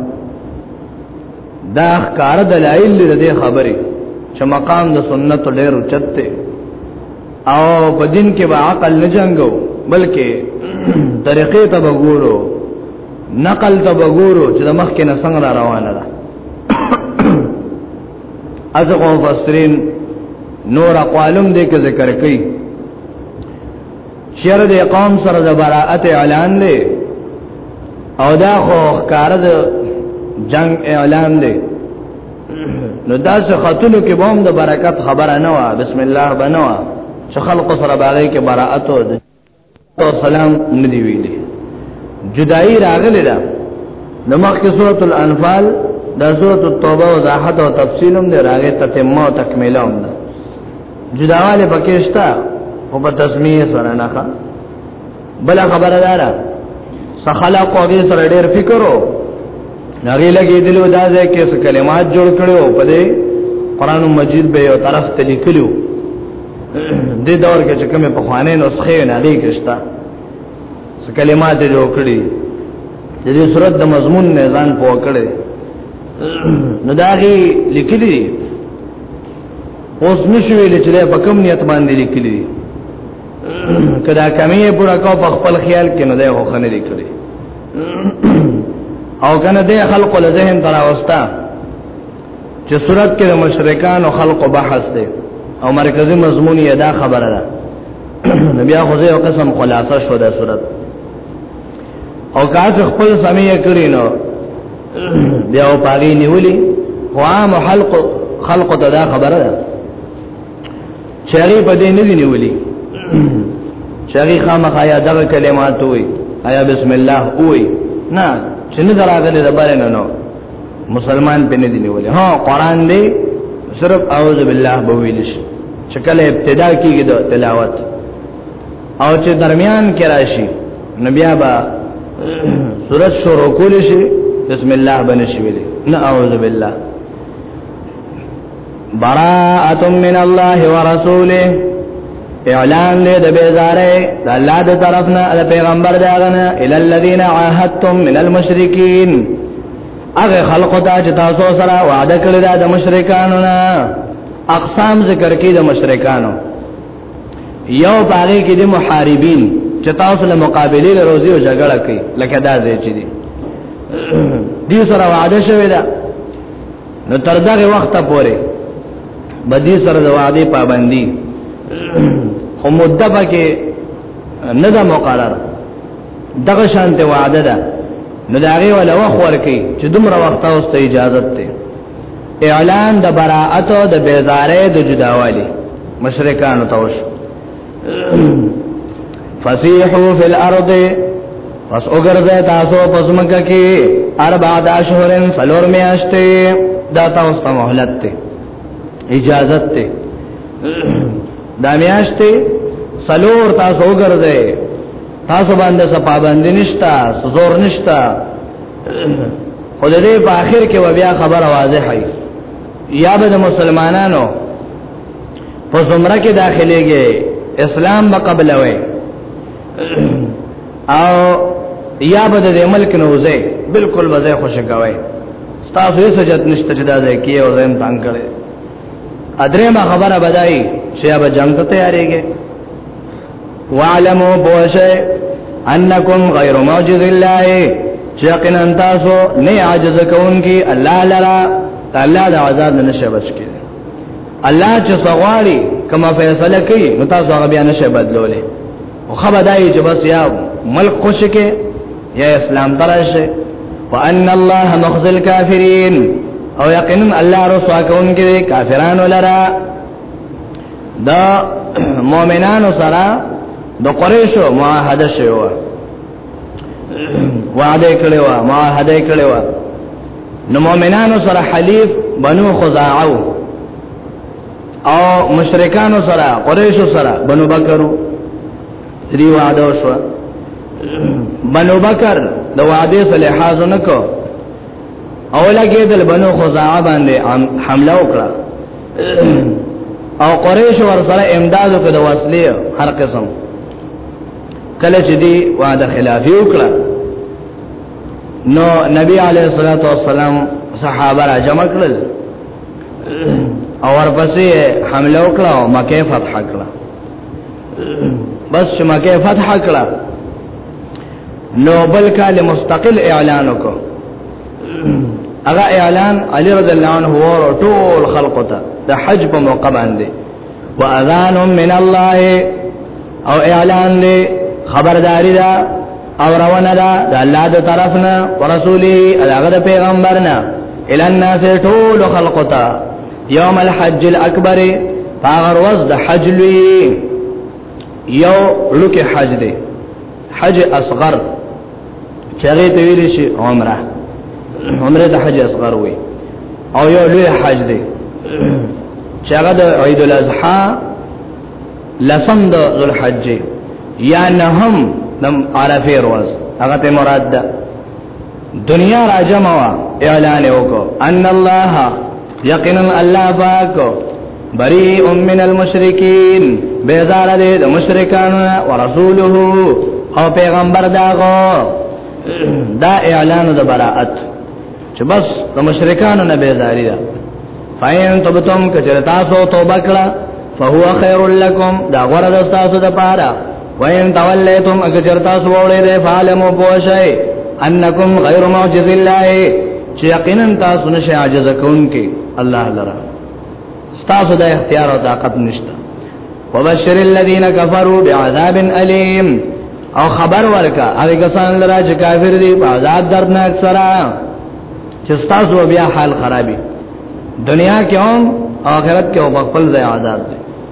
Speaker 1: دا ښکار دلایل دې خبرې چې مقام د سنت ډېر اوچته او په دین کې به عقل نه جنگو بلکې طریقې ته وګورو نقل ته وګورو چې د مخ کې نه څنګه روانه ده ازغه مفسرین نور اقوالم دې کې ذکر کړي شر دې قوم سره د براءت اعلان دی او دا خو ښکار د جنگ اعلان دی نو دا څه خاتونو کې بوم د برکت خبره نه و بسم الله بنوا چې خلق سره باغې کې براءت و سلام ندی ویلي جدائی راغلی دا نمخ کی صورت الانفال دا صورت التوبه وضاحت او تفصیلم دی راغی تتمه او تکمیله هم ده جداواله پکېشتا او په تسمیه سره نه ښه بل خبره دارا سخلا کو به سره ډېر فکرو نغی لګې دلو دا ځای کې کلمات جوړ کړو په دې قران مجید به یو طرف ته لیکلو دې دور کې چې کومه په خوانې نسخه نه دی کېشتا څه کلمات دې جوړ کړی د دې صورت د مضمون نه ځان پوه کړي نو داغي لیکلي اوس نشوي چې په کوم نیت باندې لیکلي کدا کمی پورا کو په خپل خیال کې نه دی خو خنه لیکلي او کنه دې خلق له ذهن تراوستا چې صورت کې د مشرکان او خلق بحث دی او مرکزی مضمون یې دا خبره ده بیا خو یو قسم خلاصه شو د صورت او کاس خپل سمې کړی نو بیا او پاګی نیولی خو عام خلق خلق ته دا خبره ده چری په دې نه دی نیولی چری خامخا یا دغه کلمات وي آیا بسم الله وي نه چې نه دراغله د بارنه نو مسلمان په نه دی نیولې ها قران دی صرف اعوذ بالله به ویل شي چې کله ابتدا کیږي د تلاوت او چې درمیان کې راشي نبیا با سورۃ شروع کول شي بسم الله بنشي ویلې نه اعوذ بالله براءت من الله ورسوله اعلان دې د بیزارې د الله د طرفنا د پیغمبر داغنه ال الذين عاهدتم من المشرکین هغه خلق ته چې تاسو سره وعده کړی دا د مشرکانو نه اقسام ذکر کې د مشرکانو یو باغې کې د محاربین چې تاسو له مقابله له روزي او جګړه کوي لکه دا ځای چې دي دې سره وعده شوی دا نو تر دغه وخت پورې بدی سره د وعده پابندي خو مدته پکې نه ده مقرر دغه شانته وعده ده نو دا غي ولا وخت ورکی چې دومره وخت اوس ته اجازه ته اعلان د براءت او د بیزارې د جداوالي مشرکان توش فسیحو فی الارض پس وګرځه تاسو پس مکه کې اربع داشورن سلور میاشتې دا تاسو ته مهلت ته اجازه ته دا میاشتې سلور تاسو وګرځه تاسو باندې څه پابند نشتا زور نشتا خو دې په اخر کې بیا خبره واضحه یا به مسلمانانو په زمره کې داخليږي اسلام به قبلوي او یا به د ملک نه وځي بالکل به ځای خوشی کوي تاسو یې سجد نشته چې دا ځای کې او زم تنگ کړي ادرې ما خبره بدای چې به جنگ ته تیارېږي وعلموا بوشه انکم غیر معجز الله یقینا تاسو نه عاجز کوونکی الله لرا تعالی د عذاب نه نشه بچ کړي الله چې سغواړي کما فیصله کوي نو تاسو هغه بیا نشه بدلولې او خبر دای چې بس یا ملک خوش کې یا اسلام تراشه وان الله مخزل کافرین او یقینا الله رسوا کون کې کافرانو لرا دا مؤمنانو سره د قریشو معاهده شوی وعده کړي وا ما هدا کړي وا نو مؤمنانو سره حلیف بنو خزاعو او مشرکانو سره قریشو سره بنو بکرو دی وعده شو بنو بکر د وعده صلیحاز نکو او لګیدل بنو خزاعه باندې حمله وکړه او قریش ور سره امدادو کده وسلې هر قسم کله چې دی وعده خلاف یو کړ نو نبی علیه الصلاۃ والسلام صحابه را جمع کړل او ورپسې حمله وکړه او مکه فتح کړه بس چې مکه فتح کړه نو بل کال مستقل اعلان وکړه هغه اعلان علی رضی الله عنه ور ټول خلقته د حج په موقع باندې واذان من الله او اعلان دی خبرداری دا او روانه دا د الله د طرفنا ورسوله هغه د پیغمبرنا ال الناس ټول خلقتا یوم الحج الاکبر هغه ورځ د حج لوی یو لکه حج دی حج اصغر چاغه ته ویل شي عمره عمره د حج اصغر وي او یو لوی حج دی چې هغه د عید الاضحی لسم د ذوالحج یا نهم د عرفه ورځ هغه ته مراد ده دنیا راجموا اعلان وکړه ان الله یقینا الله پاک بری ام من المشرکین بیزار دې د مشرکان او رسوله او پیغمبر داغو دا اعلان د براءت چې بس د مشرکانو نه بیزاری ده فاین تبتم کچرتا سو توبه کړه فهو خیر لکم دا غره د تاسو د پاره وین تولیتم اگر چرتا سو وړې ده فالمو پوشای انکم غیر معجز الله چې یقینا تاسو نشه عاجز کوونکې الله لرا تاسو د اختیار او طاقت نشته وبشر الذين كفروا بعذاب الیم او خبر ورکا هغه کسان لرا چې کافر دي په عذاب دردناک سره چې تاسو بیا حال خرابي دنیا کې هم آخرت کې او خپل ځای عذاب دي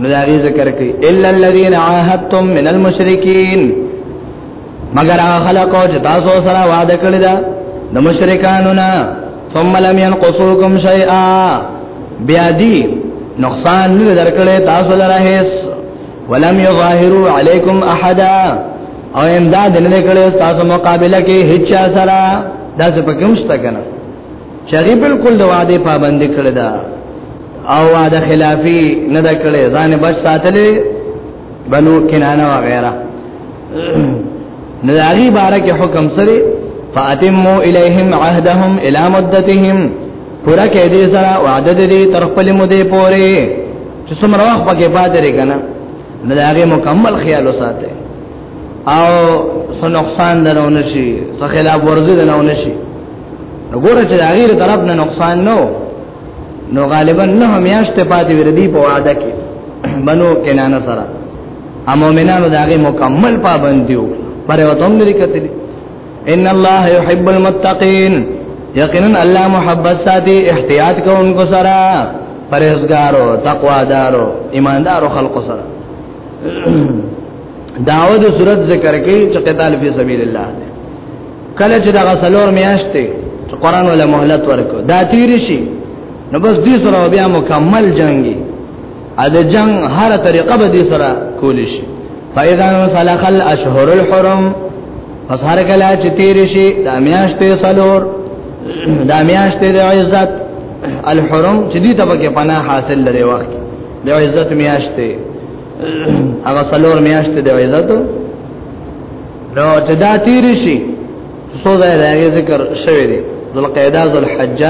Speaker 1: نو دا غي ذکر کوي الا الذين عاهدتم من المشركين مگر هغه خلق او چې تاسو سره وعده کړی دا د مشرکانو نه ثم لم ينقصوكم شيئا بیا دی نقصان نه درکړې تاسو لره هیڅ ولم يظاهروا عليكم احدا او امداد نه کړې تاسو مقابله کې هیڅ سره دا څه پکې مشته کنه چې بالکل د وعده پابند کړی دا او وعده خلافی نه د کړي ځان بچ ساتلې بنو کنانه وغیرہ نلاغي بارکه حکم سره فاتمو الیہم عهدهم الی مدتهم پورا کې دې سره وعده دې تر خپل مودې پورې چې څومره وخت پکې پاتې رې کنه نلاغي مکمل خیال وساته او سو نقصان درونه شي سو خلاف ورزي درونه شي وګوره چې هغه طرف نه نقصان نه نو غالبا نه میاشت پاتې وردی په وعده کې بنو کنانه سره ا مؤمنانو داغه مکمل پابند دیو پر وتم لري کتل ان الله يحب المتقين یقینا الله محبت ساتي احتیاط کوونکو سره پرهیزګارو تقوادارو ایماندارو خلقو سره داود صورت ذکر کې چې قتال فی سبیل الله کله چې دا غسلور میاشتې چې قران ولا مهلت ورکو دا تیر شي نو بس دې سره بیا مکمل جنگي ا د جنگ هر طریقه به دې سره کول شي فاذا صلخ الاشهر الحرم پس هر کله چې تیر شي دا میاشتې سلور دا میاشتې د عزت الحرم چې دې ته پکې پناه حاصل لري وخت د عزت میاشتې هغه سلور میاشتې د عزت نو چې دا تیر شي څو ځای راغی ذکر شوی دی ذل قعده ذل حج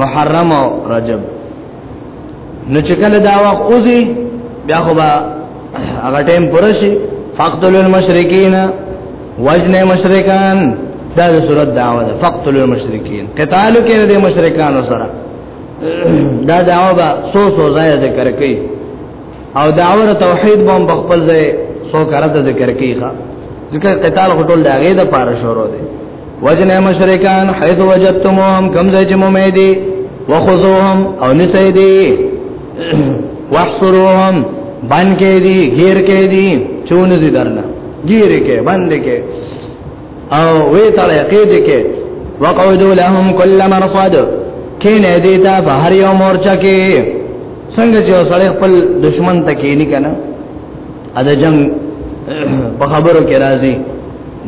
Speaker 1: محرم او رجب نو چې کله دا وخت اوزي بیا خو با هغه ټیم پوره شي فقتل المشرکین وجن مشرکان دا د صورت دعوه ده فقتل المشرکین قتال کې د مشرکان سره دا دعوه با سو سو ځای ذکر کوي او داور توحید بم بخپل ځای سو کړه د ذکر کیخه ذکر قتال غټول دا غي د پاره شروع دي وجنه مشرکان حيث وجدتموهم کم ځای چې ممیدي وخذوهم او نسیدي واحصروهم بند کې دي غیر کې دي چون دي درنه غیر کې بند کې او وی تعالی قید کې وقعدوا لهم كل مرصد کینه دیتا په هر یو مورچه کې څنګه چې وسړی خپل دشمن ته کېنی کنه ا د جنگ په خبرو کې راځي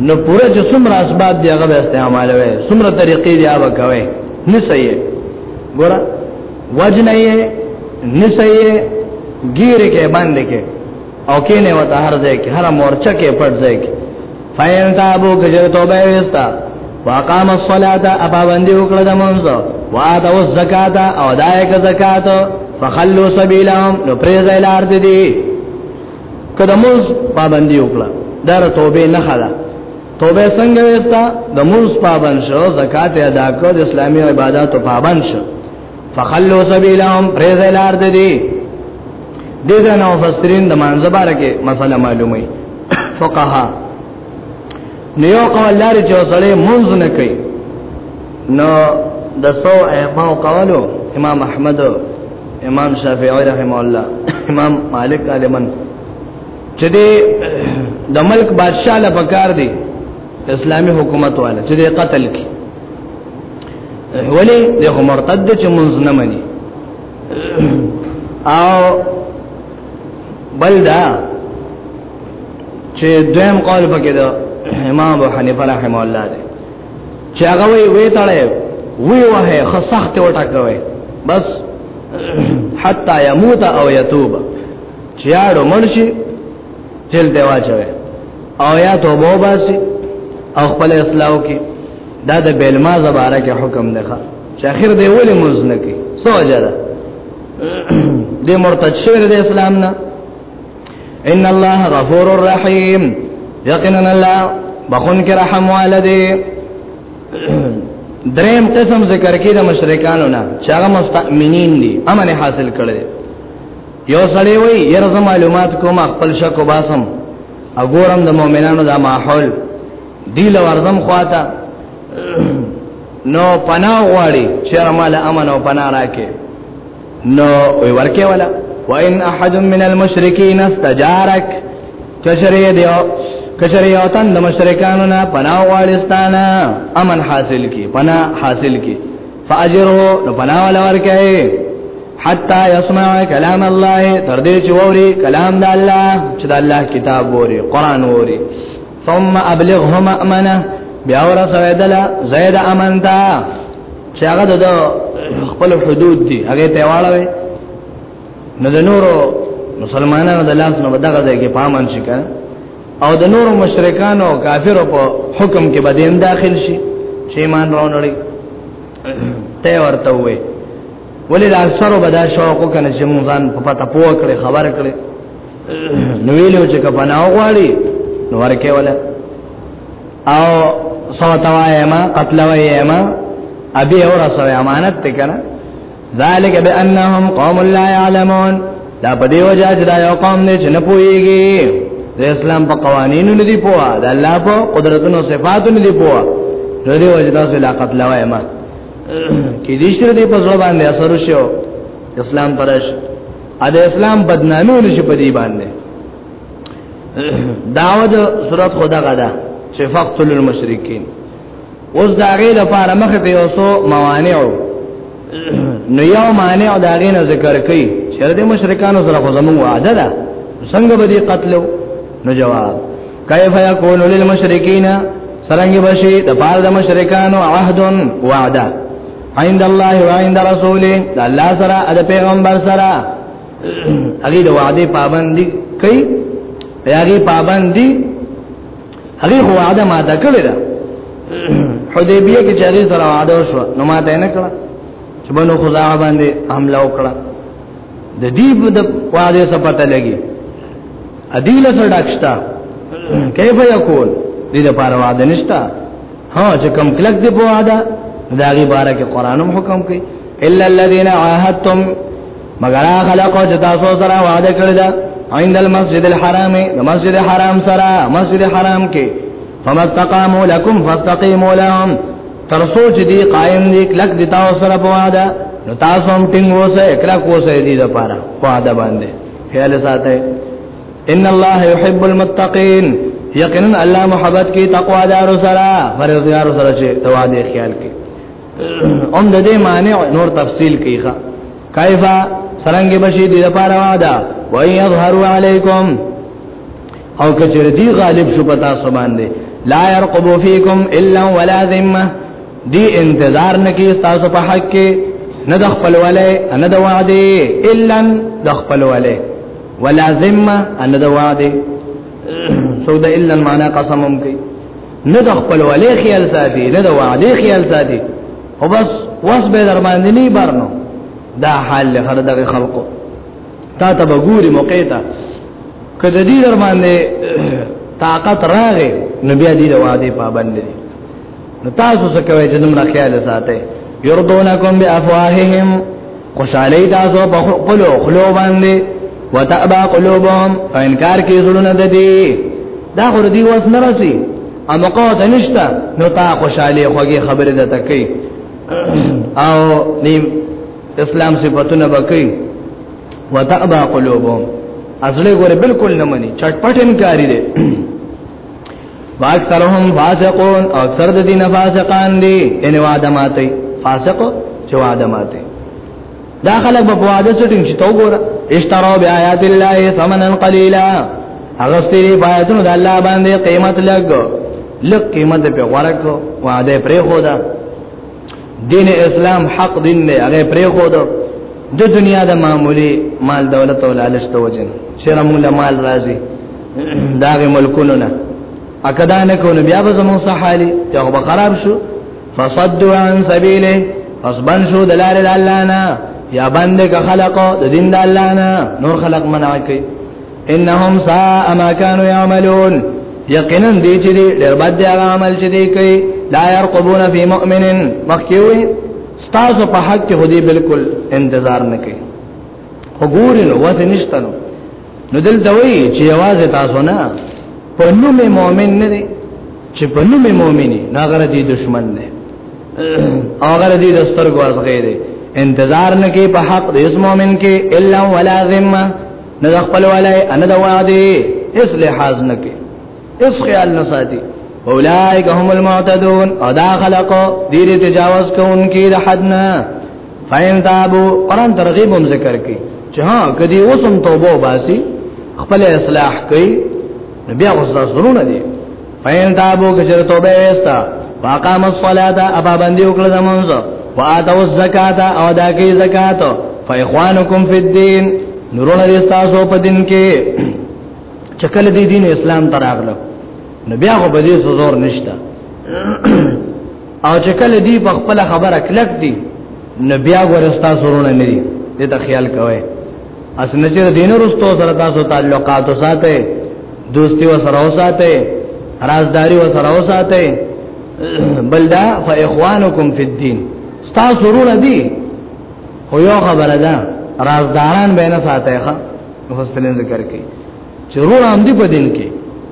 Speaker 1: نو پوره چې څومره اسباب دی هغه به استعمال وي څومره طریقې دی هغه کوي نه صحیح ګور وجنه یې نه صحیح ګیره کې باندې کې او کینه وته هر ځای کې هر مورچه کې پټ ځای کې فین تابو کجر توبه وستا واقام الصلاة ابا باندې وکړه د مونږ واتو الزکات او دایک زکات فخلوا سبیلهم نو پریز الار دي کله مونږ پابندي وکړه در توبه نه خلا توبه څنګه وستا د مونږ پابند شو زکات ادا کړ اسلامي عبادت پابند شو فخلوا سبيلهم پرز لار دې دې دغه نو مفسرین د منځ بارکه مسله معلومه فقها نیو قول لري چې وسړې منځ نه کوي نو د سو ائمه قولو امام احمد امام شافعی رحم الله امام مالک عالمن چې د ملک بادشاہ لپاره کار دی اسلامی حکومت والا چې قتل کی ولی ده مرتد چې منځ نه مني او بل دا چې دویم قول پکې ده امام ابو حنیفه رحم الله ده چې هغه وی وی تړې وی وه خصخت وټکوي بس حتا يموت او يتوب چیاړو مرشي جیل دی واچوي او یا توبه وباسي او خپل اصلاح کوي دا د بیلما زباره کې حکم دی ښا چې اخر دی ولې موږ نه کوي سوجه ده د مرتد شوی د اسلام نه ان الله غفور الرحیم یقینا الله بخون کې رحم والده دریم قسم ذکر کې د مشرکانو نه چې هغه مستأمنین دي امن حاصل کړي یو سړی وای یره زما معلومات کوم خپل شکو باسم اګورم د مؤمنانو دا ماحول دی لورزم خواته نو پناه غواړي چې مال امن او پناه راکې نو وی ورکه ولا وان احد من المشرکین استجارک کشری دیو کشری او تن د مشرکانو نه پناه غواړستانه امن حاصل کی پناه حاصل کی فاجرو نو پنا ولا ورکه حتا يسمع كلام الله تر دې چې ووري کلام د الله چې د الله کتاب ووري قران ووري ثم ابلغهم امنه بیا ور سویدلا زید امنتا چې هغه د خپل حدود دي هغه ته واړوي نو د نورو مسلمانانو د لاس نو دغه ځای کې پامن شي کنه او د نور مشرکان او کافر په حکم کې به دیم داخل شي چې ایمان راوړي ته ورته وې ولې د اثر وبدا شوق کنه چې مونږ ځان په پتا پوه کړې خبر کړې نو ویلو چې کپنا غواړي نو ورکه ولا او صوتوا یما قتلوا یما ابي اور سره امانت ته کنه ذالک بانهم قوم لا يعلمون دا په دی وجه چې دا یو قوم دی چې نه پويږي د اسلام په قوانینو نه دی پوها د الله په قدرتونو صفاتو نه دی پوها د دې وجه تاسو لا قتل وای ما کې دې شر دې په ځو باندې اثر شو اسلام پرش ا د اسلام بدنامي نشي په دې باندې داوود صورت خدا غدا چې فقتل المشرکین اوس دا غي د پاره مخ ته یو سو موانع نو یو مانع دا غي نه ذکر کوي چې د مشرکانو سره خو زموږ وعده ده څنګه به دي قتلو نو جواب کیف یکون للمشرکین سرنګ بشي د پاره د مشرکانو عهد وعده عند الله وعند رسوله د الله سره د پیغمبر سره هغه د وعده پابندي کوي هغه پابندي هغه خو وعده ما ده کړی ده حدیبیه کې چې هغه سره وعده وشو نو ما ته نه کړه چې بنو خدا باندې حمله وکړه د دې د وعده څخه پته لګي ادیل سره ډاکشتا کیف یقول دې د پاره وعده نشتا ها چې کم کلک دی په وعده دا غي بارکه قرانم حکم کوي الا الذين عاهدتم مگر خلق چې تاسو سره وعده کړی دا عند المسجد الحرام د مسجد حرام سره مسجد حرام کې فمستقاموا لكم فاستقيموا لهم تر سوچ دی قائم دی کلک دی تاسو سره په وعده نو تاسو هم ټینګ اوسئ کلک اوسئ دی د پاره په وعده باندې خیال ساتئ ان الله يحب المتقين یقینا الله محبت کی تقوا دار سره فرزګار سره چې تواد خیال کې اوم د دې معنی نور تفصیل کیخه کایفا سرنګ بشی دی لپاره وادا وای یظهروا علیکم او کچره دی غالب شو پتا سو باندې لا يرقبو فیکم الا ولا ذمه دی انتظار نکی تاسو په حق کې نه د خپل ولې نه د وعده الا د خپل ولې ولا ذمه نه د وعده سود الا معنا قسمم کوي نه د خپل ولې خیال ساتي نه د وعده خیال ساتي او بس واس به در باندې نه برنو دا حال له هر دغه خلقو تا ته وګوري موقع ته کله دې در باندې طاقت راغې نو بیا دې د وعده پابند دي نو تاسو څه کوي چې دومره خیال ساتي يرضونکم بافواههم خوشالۍ تاسو په خپل خلو باندې وتابا قلوبهم او انکار کې زړونه د دې دا غره دی واس نه راسي او مقو د نشتا نو تا خوشالي خوږي خبره ده تکي او نیم اسلام صفاتونه بکي وتابا قلوبهم اصله ګوره بالکل نه مني چټپټ انکاری دي واکثرهم فاسقون او اکثر د دین فاسقان دي ان وعده ماته فاسق چې وعده ماته دا خلک په وعده سټینګ چې تو ګوره اشتروا بیاات الله ثمنا قليلا هغه ستې بیااتونو د الله باندې قیمت لګ لګ قیمت په ورکو وعده پرې خو دا دین اسلام حق دین دی هغه پرې خو دو د دنیا د معمولی مال دولت او لالچ ته وجن چیرې موږ مال راځي داغه ملکونو نه اکدا نه کو نو بیا به زمو صحالی ته به خراب شو فصدوا عن سبيله فصبن شو دلار الله نه یا بند که خلق د دین د الله نه نور خلق منع کوي انهم ساء ما كانوا يعملون یقینا دې چې ډېر بد دی هغه عمل چې دی کوي لا يرقبون في مؤمن مخکوي ستاسو په حق کې هدي بالکل انتظار نه کوي وګورل وځ نشته نو نو دل دوی چې आवाज تاسو نه په نوم مؤمن نه دی چې په نوم مؤمنی ناغره دي دشمن نه هغه دې د سترګو ازغې دي انتظار نه کې په حق د مؤمن کې الا ولا ذمه نه د خپل والای ان د وعده اس لحاظ نه کې اس خیال نه ساتي اولائک هم المعتدون او دا خلق دیر تجاوز کوونکی د حدنا فین تابو قران ترغیب هم ذکر کوي چې ها کدی اوسم توبه باسي خپل اصلاح کوي بیا غوسه ضرور نه دي فین تابو کچر توبه وستا واقام الصلاة ابا باندې وکړه زمونږ واتو الزکات او دا کی زکات فاخوانکم فی الدین نورونه دې تاسو په دین کې چکل دې دین اسلام تراغله نو بیا خو به دې زور نشته او چکل دې په خپل خبره کلک دي نو بیا ورستا سرونه نه دي دې ته خیال کوئ اسنه چې دین ورستو سره تاسو تعلقات وساته دوستی وسره وساته رازداری وسره وساته بلدا فاخوانکم فی الدین تاسو رول دی خو یو خبره ده رازداران به نه ساته ښه مفسرین ذکر کوي چې رول هم دی په دین کې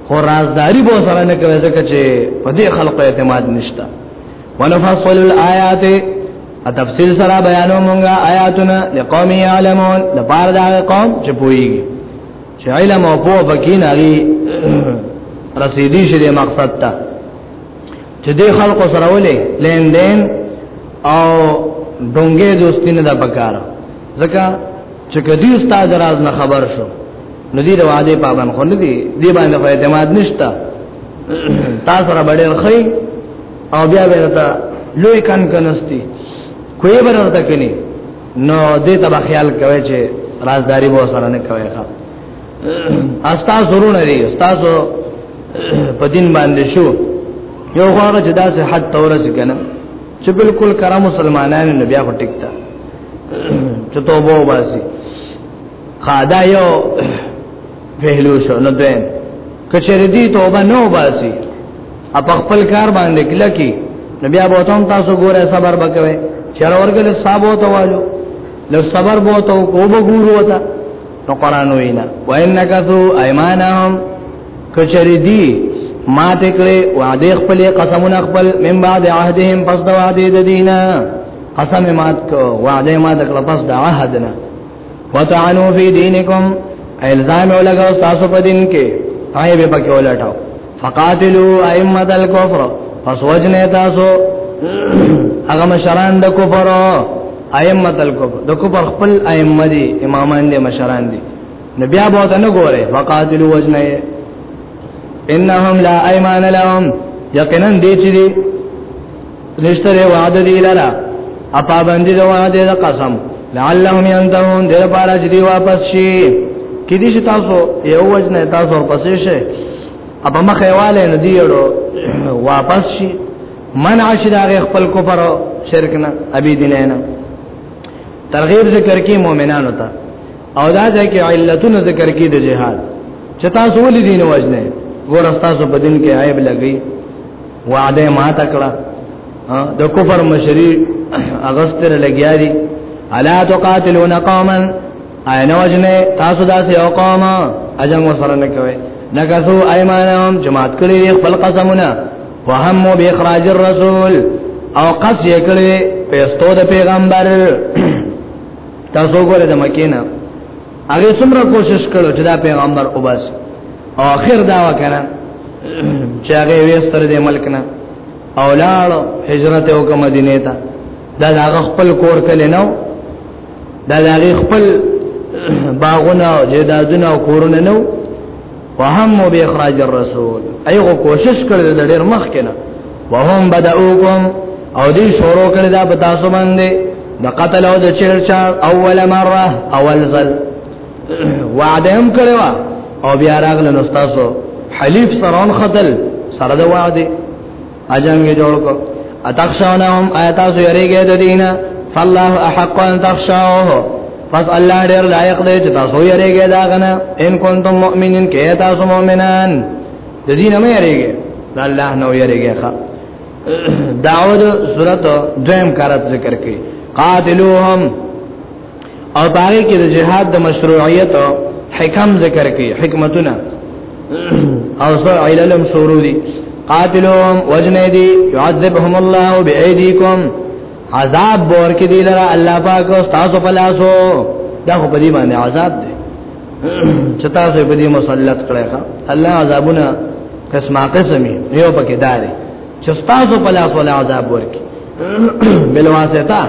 Speaker 1: خو رازداری به سره نه کوي ځکه چې په دې خلقو اعتماد نشته ونفصل الآیات ا تفصیل سره بیانو مونږه آیاتنا لقوم یعلمون د پاره دا قوم چې پويږي چې علم او په بکین هغه رسیدي شې مقصد ته چې د خلکو سره ولې لین دین او ډونګې دوستی نه د پکاره ځکه چې کدی استاد راز نه خبر شو نو دې د وعده پابند خو نه دي دې باندې اعتماد نشته تاسو را بډې خې او بیا ورته لوی کان کنستی کوی ورته کني نو دې تبا خیال کوي چې رازداری به سره نه کوي ښا استا زرونه دي استادو په دین باندې شو یو هغه چې داسې حد تورس کنه چې بالکل کرام مسلمانانو نه بیا ټیکتا چې توبه واسي خدا یو فهلو شو نو دویم کچری دی توبه نو باسي اپ خپل کار باندې کله کې نبي ابو تم تاسو ګوره صبر وکوي چر ورګل صابو ته والو لو صبر بو ته کو وګورو وتا نو قران وینا وانک ذو ايمانهم کچری دی ما تکړه وعده خپل قسمونه خپل من بعد عهدهم پس د وعده د دینه قسم مات کو وعده مات کړه پس د عهدنا وتعنو فی دینکم الزام ولګاو تاسو په دین کې آی به پکې ولټاو فقاتلوا ائمه الكفر پس وجنه تاسو هغه مشران د کفر ائمه الكفر د کفر خپل ائمه دي امامان دي مشران دي نبي ابو ته نه ګوره فقاتلوا وجنه انهم لا ايمان لهم یقینا دې چې نشته له وعده دی لرا اپا باندې د وعده د قسم لعلهم ينتهون دې لپاره چې دی واپس شي کې دې چې تاسو یو وجنه تاسو ورپسې شي اپا مخه والے نه دی ورو واپس شي من عاشر هغه خپل کفر او شرک نه ابي دین نه ترغیب ذکر کې مؤمنانو ته او دا ځکه علتونه ذکر کې د جهاد چې تاسو ولې دین وجنه ګور تاسو په دین کې عیب لګی وعده ما تکړه د کفر مشری اغستر لګیا دي الا تقاتلون قوما اينه وجنه تاسو داسې او قوم اجم وسره نه کوي نکثو ايمانهم جماعت کړي خپل قسمونه وهم به اخراج الرسول او قص یې کړي پېستو د پیغمبر تاسو ګوره د مکینه هغه څومره کوشش کړو چې دا پیغمبر وباس او اخر دا وکړه چې هغه وستر دې ملک نه او لاړ هجرت وکړه مدینه ته دا هغه خپل کور کله نو دا هغه خپل باغونه او جیدادونه او کورونه نو وهم مو به اخراج الرسول ایغه کوشش کړل د ډیر مخ کنه وهم بداوکم او دې شروع کړل دا په تاسو باندې د قتل او د چرچا اول مره اول ځل وعده هم کړو او بیا راغله نو تاسو حلیف سرون قتل سره د وعده اجنګ جوړ کو اتخشونهم آیات سو یریګه د دینه فالله احق ان تخشوه پس الله ډیر لایق دی چې تاسو یریګه دا غنه ان کنتم مؤمنین کې تاسو مؤمنان د دین مې یریګه د الله نو یریګه ښا داود سورته دویم کارت ذکر کړي قاتلوهم او باغې کې د جهاد د مشروعیت حکم ذکر کړي حکمتونه او سو عللم شروع دي قاتلهم وجنيدي يعذبهم الله بأيديكم عذاب بور کې دی لره الله پاک او تاسو په لاسو دا خو په دې باندې عذاب دی چې تاسو په دې مسلط کړی ښا الله عذابونه قسمه قسمه یو پکې داري چې تاسو په لاسو عذاب ورکي بلواسطه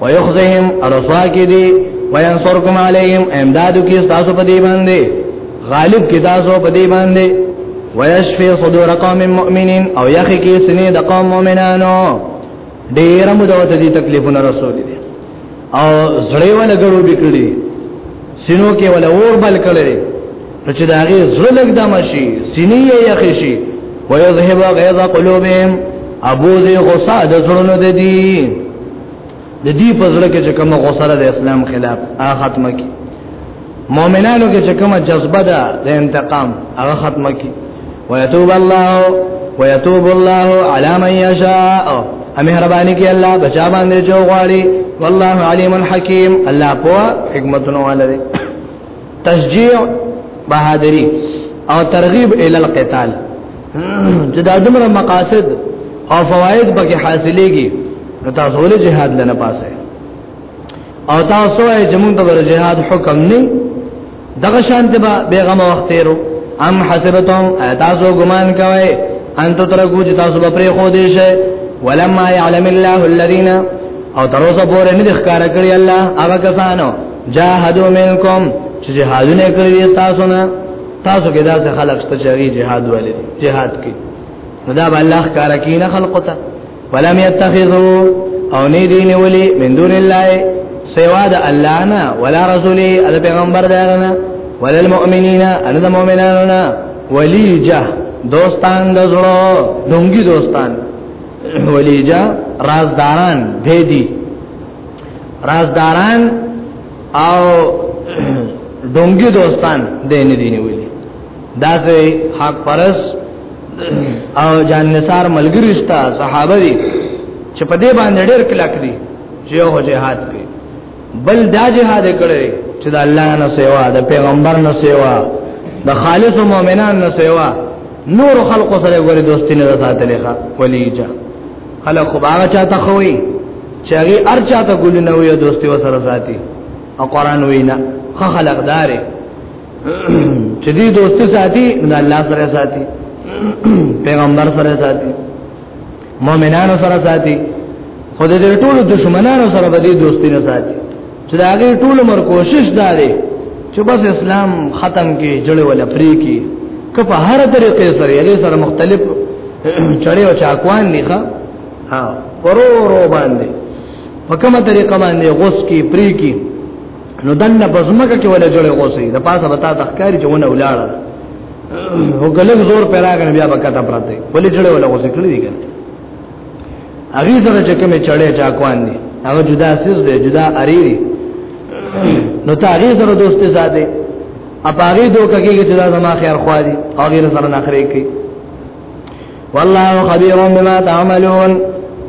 Speaker 1: ويخزهم رسوا کی دی وینصرکم علیهم امدادو کی تاسو په دی باندې غالب کی تاسو په دی باندې ويشفي صدور قوم مؤمنين او یخی کی سنې د قوم مؤمنانو ډیر مو دوته دي تکلیفونه رسول دي او زړې ولا ګړو بکړي سینو کې ولا اور بل کړي چې دا غي زړه لګ دمشي سینې یې یخی شي ويذهب غيظ قلوبهم ابو ذي غصه د زړونو د دي د دې پزړه کې چې کومه غوسره د اسلام خلاف هغه ختمه کی مؤمنانو کې چې کومه جذبه ده د انتقام هغه ختمه کی ويتوب الله ويتوب الله على من يشاء امهرباني کې الله بچا باندې جو غواړي والله عليم حكيم الله په حکمتونو والے تشجيع بهادری او ترغیب ال القتال چې دا دمر مقاصد او فواید پکې حاصلېږي نو تاسو ولې جهاد لنه پاسه او تاسو یې زمونږ د جهاد حکم نه دغه شانته به بیغمه وخت تیرو ام حسبتم تاسو ګمان کوئ ان تو تر کو چې تاسو به پرې خو دې شي ولما يعلم الله الذين او تر اوسه پورې نه ښکارا کړی الله هغه کسانو جاهدوا منکم چې جهادونه کړی تاسو نه تاسو کې دا څه خلق ست چې جهاد ولې جهاد کې مدا الله کار کې نه خلقته ولم يتخذوا او نه دي نیولې من دون الله سوا د الله نه ولا رسولي د پیغمبر دارنه ولا المؤمنین ان د مؤمنانو ولیجه دوستان د زړه دونګي دوستان ولیجه رازداران دی دی رازداران او ډونګي دوستان دې نه دي نیولي دا سه حق پرس او جان نثار ملګری ستا صحابه دي چې په دې باندې ډېر کلک دي چې یو جهاد کوي بل دا جهاد کړي چې د الله نه سیوا د پیغمبر نه سیوا د خالص مؤمنان نه سیوا نور خلق سره ګوري دوستی نه ساتلې ښا ولیجا خلک خو باغ چاته خوي چې هغه ار چاته ګل نه وي دوستي وسره ساتي او قران وینا خو خلق دار چې دې دوستي ساتي د الله سره ساتي پیغمبر سره ساتي مؤمنانو سره ساتي خو دې ټول دشمنانو سره به دې دوستي نه ساتي چې دا غي ټول مر کوشش دا دی چې بس اسلام ختم کې جوړه ولا پری کې که په هر طریقې سره یې سره مختلف چړې او چاکوان دي ښا ها ورو ورو باندې په کومه طریقه باندې غوس کې پری کې نو دنه بزمکه کې ولا جوړه غوسې د پاسه بتا تخکاری چې ونه ولاړه هو ګلګ زور پیراګنه بیا بکته پراته ولې جوړه ولا غوسې کړې دي هغه سره چې کومې چړې چا کوان دي هغه جدا سیس دی جدا اریری نو تا هغه سره دوستي ساته اپاغي دوکه کې چې دا زما خیر خوا دي او غیر سره نخري کوي والله خبير بما تعملون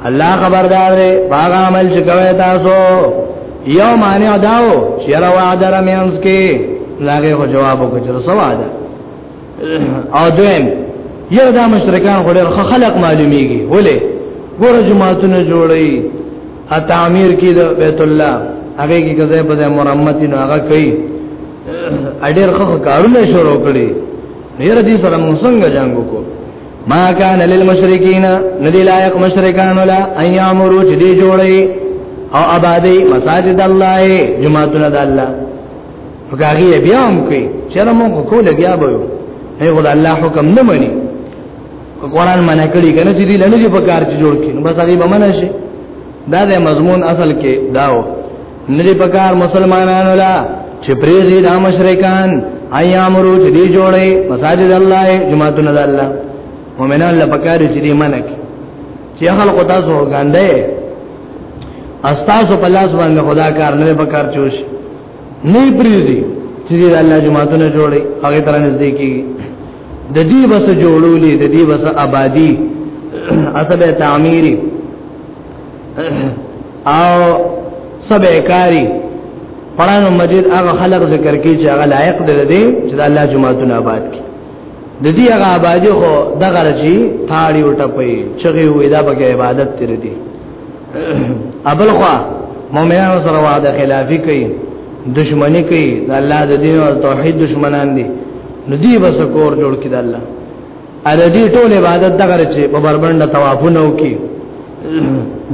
Speaker 1: الله خبردار دی باغ عمل چې کوي تاسو یو معنی داو چې را وعده رمینس کې لاګه جواب وکړو سواده او دویم یو دا مشرکان خو ډېر خلق معلومیږي ولې ګور جماعتونه جوړي ا تعمیر کې د بیت الله هغه کې کزه په مرمت نه هغه کوي اډیر خو کارونه شروع کړي ډیر دي سره موږ څنګه جنگو کو ما کان للمشرکین ندی لایق مشرکان ولا ایامرو چې دی جوړي او آبادی مساجد الله جماعتنا د الله فقاغي بیا هم کوي چې را مونږ کو لګیا به یو هي خدای الله حکم نه مني قرآن منع کړی کنه چې دې لنه دې په کار چې جوړ کړي نو بس هغه به منع شي دا د مضمون اصل کې داو نه دې په کار مسلمانانو لا چې پریزي د مشرکان ایامرو چې دې جوړي مساجد الله جماعتون الله مؤمنان لا پکاري چې دې منع کړي چې خلق تاسو غاندې استاسو په لاس باندې خدا کار نه پکار چوش نه پریزي چې د الله جماعتونه جوړي هغه تر نږدې کیږي د دې بس جوړولې د دې بس آبادی اصل تعمیری او سبع کاری قران مجید هغه خلق ذکر کی چې هغه لایق دی چې د الله جماعتونه آباد کړي د دې هغه آبادی خو دغه رچی تاړي او ټپي چغي وې دا پکې عبادت تر دي ابل خو مؤمنانو سره وعده خلافی کوي دشمنی کوي د الله د دین او توحید دشمنان دي نو دی بس کور جوړ کړي د الله ا دې ټول عبادت دغه رچی په بربند توافونه وکي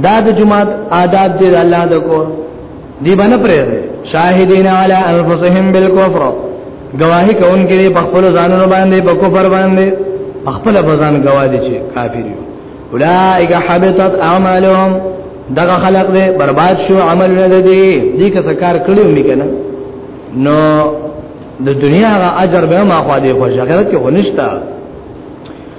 Speaker 1: دا د جمعات آداب دی الله د کور دی باندې پرې شاهدین علی انفسهم بالکفر گواہی کوونکې دي په خپل ځانونو باندې په کفر باندې په خپل ځان گواهی چې کافر یو اولائک حبطت اعمالهم دغه خلق دې برباد شو عمل نه دي دې که څه کار کړیو میکنه نو د دنیا غا اجر به ما خو دې خوش اخرت کې ونشتا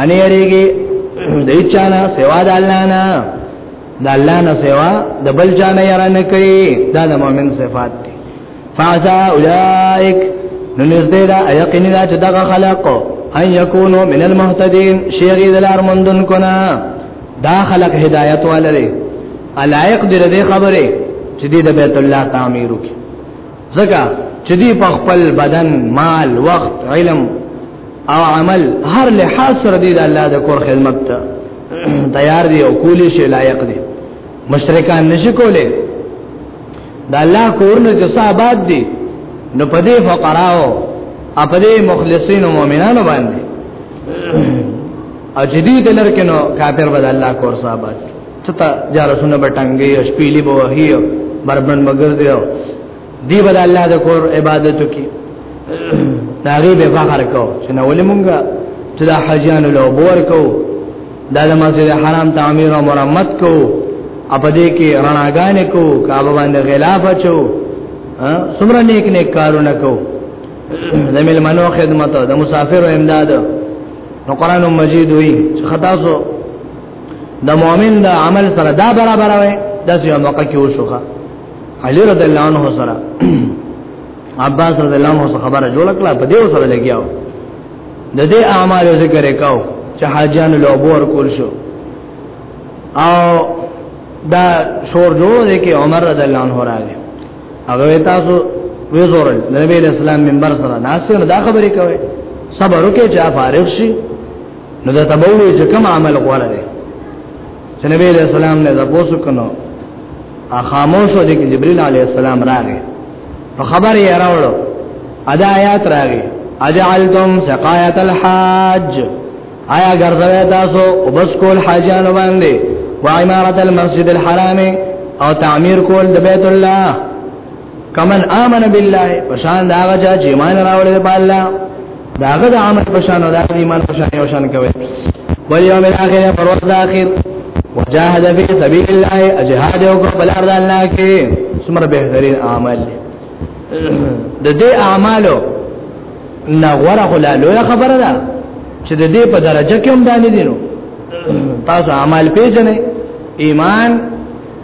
Speaker 1: ان یریږي د چانه سوا د الله نه د الله نه سوا د بل چانه یاره نه کوي دا د مؤمن صفات دي فاذا اولائک نو نزدې دا یقین دا چې دغه خلق ان یکونو من المهتدین شیغی دلار مندن کنا دا خلق هدایت والے علایق دې خبره چې دې د بیت الله تعمیر وکړي ځکه چې دی په خپل بدن مال وخت علم او عمل هر لحاظ سره دی د الله د کور خدمت ته تیار دی او کولی شي لایق دی مشرکان نشي کوله د الله کور نه چې صاحبات دي نو په دې فقراو او په دې مخلصین او مؤمنانو باندې او جدید لرکنو کافر بد الله کور صاحبات ته جارسونه بټنګي او شپېلي به وهي او بربند بګرځي او دی به الله د کور عبادت کوي دا غي به فخر کو چې نو ولې مونږه چې دا حاجیانو له بور کو دا د مسجد حرام تعمیر او مرمت کو اپا دې کې رڼاګانې کو کعبه باندې غلاف اچو سمره نیک نیک کارونه کو د ملمنو خدمت د مسافرو امداد نو قران مجید وی خطا سو د مؤمن د عمل سره دا برابر وي د یو موقع کې وشوخه علي رضی الله عنه سره عباس رضی الله عنه خبره جوړ کړه په دې سره لګیاو د دې اعمال ذکر وکاو چې حاجان له ابور کول شو او دا شور جوړ دی کې عمر رضی الله عنه راغی هغه تاسو وی زورل نبی اسلام منبر سره ناسیو دا خبرې کوي صبر وکړئ چې فارغ شي نو دا تبوی چې کوم عمل غوړه دی چې نبی علیہ السلام نه تاسو کنو ا خاموش و دي کې جبريل عليه السلام راغی په خبر یې راوړو ادا آیات راغی اجعلتم سقایت الحاج آیا ګرځوي تاسو او بس کول حاجانو باندې و عمارت المسجد الحرام او تعمیر کول د بیت الله کمن امن بالله پشان دا هغه چې ایمان راوړل په الله دا هغه د عمل پشان او د ایمان پشان یو شان کوي بل یوم الاخر پرواز د اخر وجاهد فی سبیل الله اجهاد او بل ارض الله کې سمر بهترین عمل د دې اعمالو نه غره خلا لوی خبره ده چې د دې په درجه کې هم دانې دي نو تاسو اعمال پیژنې ایمان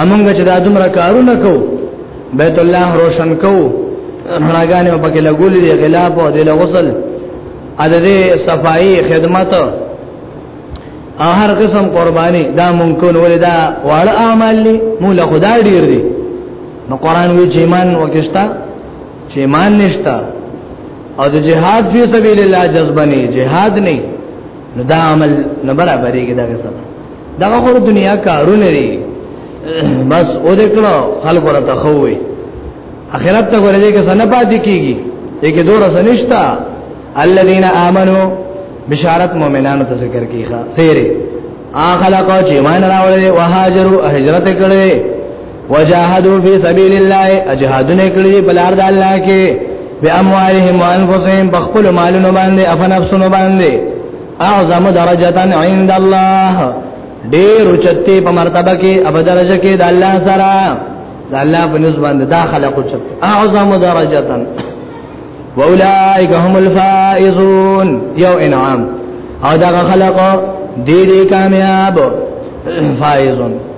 Speaker 1: امونګه چې دا دومره کارونه کو بیت الله روشن کو رڼاګانې په کې لګولې دی غلاف او د غسل ا دې صفائی خدمت او هر قسم قرباني دا مونږ کول ولې دا واړه اعمال دي موږ له خدای ډیر دي نو قران وی چې ایمان وکښتا چې ایمان نشتا او د جهاد فی سبیل الله جذبه نه جهاد نه نو دا عمل نه برابرېږي دا څه دا خو دنیا کارونه دي بس او دې کړو خلکو را تخوي اخرت ته ورته کې سن پاتې کیږي دې کې دوره سنشتا الذين امنوا بشارت مؤمنانو ته ذکر کیخه سیره اخلقو چې مان راوړل او هاجروا هجرت کړي وجاهدوا فی سبیل الله اجهادونه کړی په لار د الله کې باموالهم وانفسهم بخپل مالونو باندې افنفسونو باندې اعظم درجه عند الله ډیر چته په مرتبه کې اب درجه کې د الله سره د الله په نسبت باندې داخله کو چته اعظم درجه واولائک هم الفائزون یو انعام او دا خلق دې دې کامیاب فائزون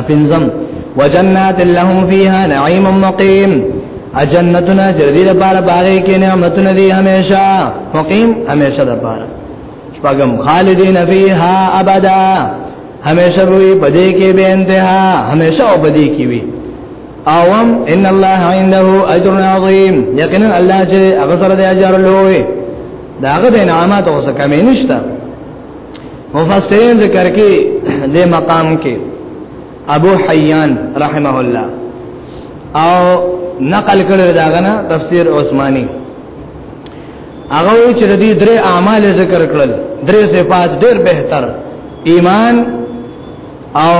Speaker 1: اپنزم وجنات لهم فيها نعيم مقيم اجنتنا جردی لپاره باغې کې نعمتونه دي هميشه مقيم هميشه لپاره شپږم خالدین فیها ابدا همیشه وی پدې کې به انتها همیشه او پدې کې وی اوم ان الله عنده اجر عظیم یقینا الله چې هغه سره د اجر لوی داغه د انعامات او څه کمی نشته مفسرین ذکر کې د مقام کې ابو حیان رحمه الله او نقل کړی دا غنه تفسیر عثماني هغه وی چې د دې درې اعمال ذکر کړل درې صفات ډېر بهتر ایمان او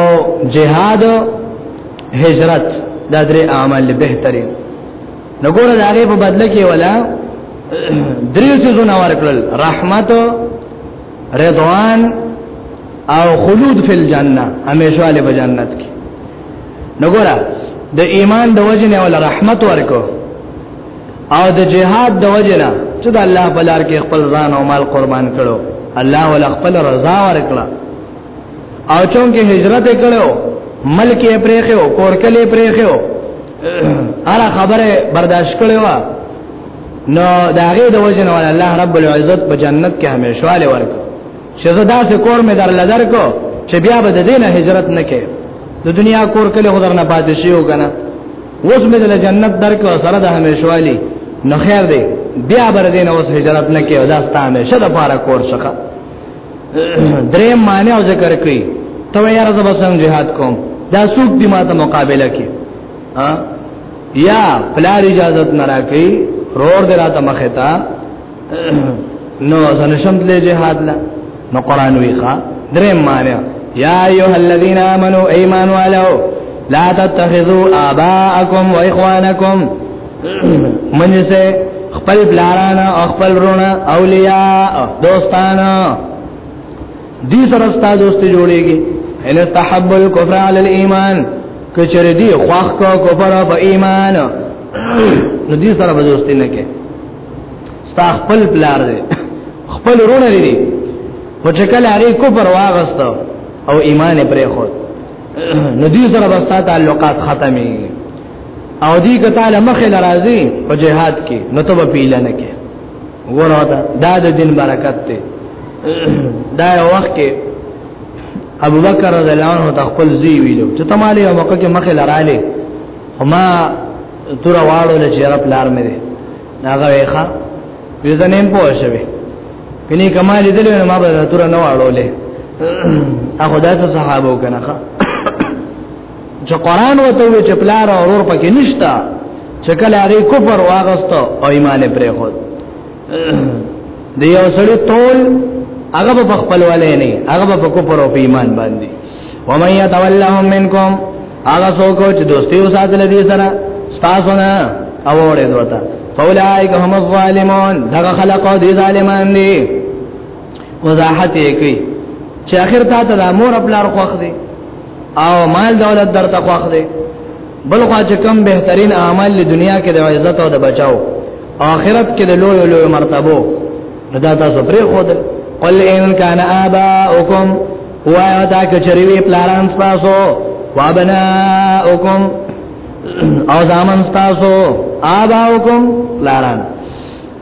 Speaker 1: جهاد هجرت دا درې اعمال بهترین نو ګوره دا غي په بدله کې ولا دریو سيزونه ورکړل رحمت رضوان او خلود فی الجنه همیشه علی په جنت کې نو ګوره د ایمان د وجنه ول رحمت ورکو او د جهاد د وجنه چې د الله په لار کې خپل ځان او مال قربان کړو الله ول خپل رضا ورکړه او چون کې هجرت کړو ملک یې پرېخو کورکلې پرېخو اړه خبره برداشت کړې و نو دا غي د وجه نه الله رب العزت په جنت کې همیشواله ورک چې زدا سه کور مې در لدر کو چې بیا به د دینه هجرت نه کې د دنیا کور کله خدای نه پاتې شي او کنه اوس مې د جنت درک او سره د همیشوالی نو خیر دی بیا بر دین اوس هجرت نه کې او دا ستامه شته پارا کور څخه درې معنی او ذکر کوي ته یې زب څنګه jihad کوم دا څوک دی ماته مقابله کوي ها یا پلار اجازه نه راکړي رور دراته مخه تا نو زنشم دلې جهاد لا نو قران ویخا درې معنی یا ایه الذین آمنو ایمانو علو لا تتخذوا آباءکم و اخوانکم منځ سے خپل بلاران او خپل رونه اولیاء دوستان دې سره ستاسو دوست جوړيږي ان استحب الكفر على الايمان کچره دی خواخ کو کفر په ایمان نو دې سره به دوستي نه کې ستا خپل بلار دې خپل رونه دې په چکل هغه کفر واغستو او ایمان پرې خو نو دې سره به ستاسو تعلقات ختمي او دی کته لمخ لرازي په جهاد کې نو ته په پیل نه کې وګوره دا د دین برکت ته دا یو وخت کې ابو بکر رضی الله عنه تخپل زی ویلو چې ته مالې یو موقع کې مخ لراله هما تور واړو له چیرې پلار مې دی هغه ویخه یو ځنیم پوه شوی کني کمال دې له ما به تور نه واړو له اخو دا صحابه کنه چې قران وته وی چې پلار او ورور پکې نشتا چې کله هغه کفر واغست او ایمان پرې خو دی یو سړی ټول هغه په خپل ولې نه هغه په کفر او ایمان باندې و مې يتولهم منکم هغه څوک چې دوستي وساتل دي سره تاسو نه اوړې دوته فاولائک هم الظالمون دغه خلقو دي ظالمان دي وضاحت یې کوي چې اخر تا ته د مور خپل خوخ دي او مال دولت درته خوخ دي بل خو چې کم بهترین اعمال د دنیا کې د عزت او د بچاو آخرت کې د لوی لوی مرتبه دا تاسو پرې خو ده قل ان کان اباؤکم وایا دا کچریوی پلاران تاسو وابناؤکم او زامن تاسو اباؤکم پلاران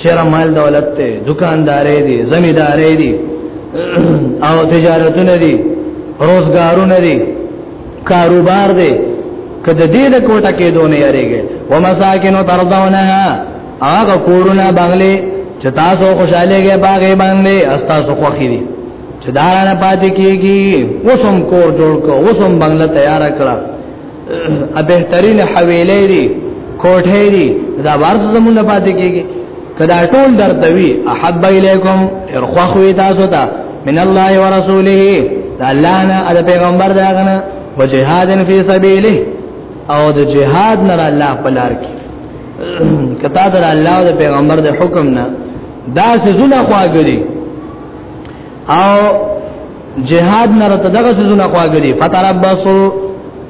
Speaker 1: چیرې مال دولت ته دکاندارې دي زمیدارې دي او تجارتونه دي روزګارونه دي کاروبار دي کده دې د کوټه کې دونه یریږي ومساکن ترضونها هغه کورونه بغلي چې تاسو خوشاله کې باغې باندې استاسو خوخي دي چې دارانه پاتې کیږي وسم کور جوړ کو وسم بنگله تیار کړه ا بهترین حویلې دي کوټه دي دا ورځ زمونه پاتې کیږي کدا ټول درتوي احب الیکم ارخوا خو تاسو ته من الله ورسوله دا الله نه د پیغمبر دا غنه وجهاد فی سبیله او د جهاد نه الله په لار کې کتا در الله او د پیغمبر د حکم نه دا سزونه خواګری او جهاد نه رته دغه سيزونه خواګري فتربصوا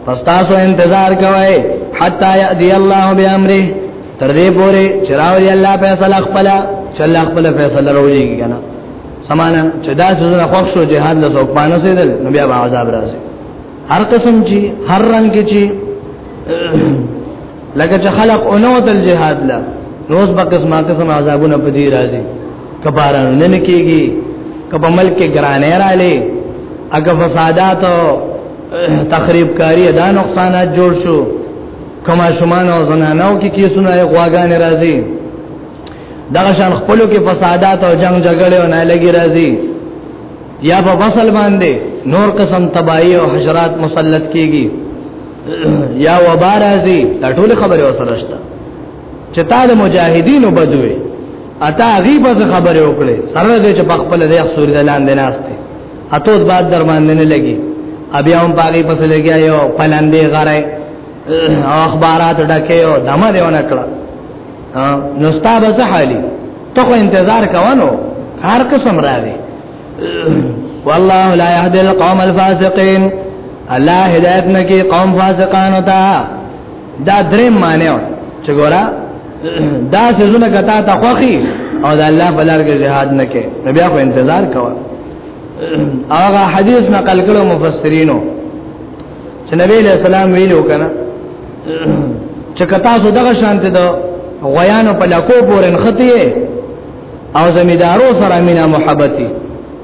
Speaker 1: فاستاسو انتظار کوي حتا يأتي الله بأمره تر دې پورې چراوي الله فیصله خپل چې الله خپل فیصله راوړي کنه سمانا چې دا سيزونه خوښ شو جهاد له څوک پانه سيدل نو بیا عذاب راځي هر قسم چې هر رنگ کې چې لکه چې خلق اونو تل جهاد لا روز به قسمه قسم عذابونه په دې راځي کباران نه کیږي کبه ملک کې ګرانه را لې اګه فسادات او تخریب کاری ادا نقصانات جوړ شو کما شومان او زنانو کې کیسونه غواګان راځي دغه شان خپلو کې فسادات او جنگ جګړه او نه لګي راځي یا په وصل باندې نور قسم تباہی او حشرات مسلط کیږي یا وبا راځي دا ټول خبره وسره شته چې تعالی مجاهدینو بدوي اتا غیبه خبره وکړي سره دې چې په خپل دې اخسوري د لاندې ناشته اتوس بعد در باندې نه لګي بیا هم پاګې پس لګي یو پلاندې غره اخبارات ډکه او دمه دیونه کړه نو ستابه څه حالي ته خو انتظار کوونو هر قسم راوي والله لا يهدي القوم الفاسقين الله هدایت نه کې قوم فاسقان وتا دا درې معنی چې ګورا دا سيزونه کتا ته خوخي او دا الله بلار کې جهاد نه کې بیا په انتظار کوه هغه حدیث نقل کړو مفسرینو چې نبی له سلام ویلو کنه چې کتا سو دغه شانته دو غیانو په لکو پورن خطی او زمیدارو سره مینا محبتي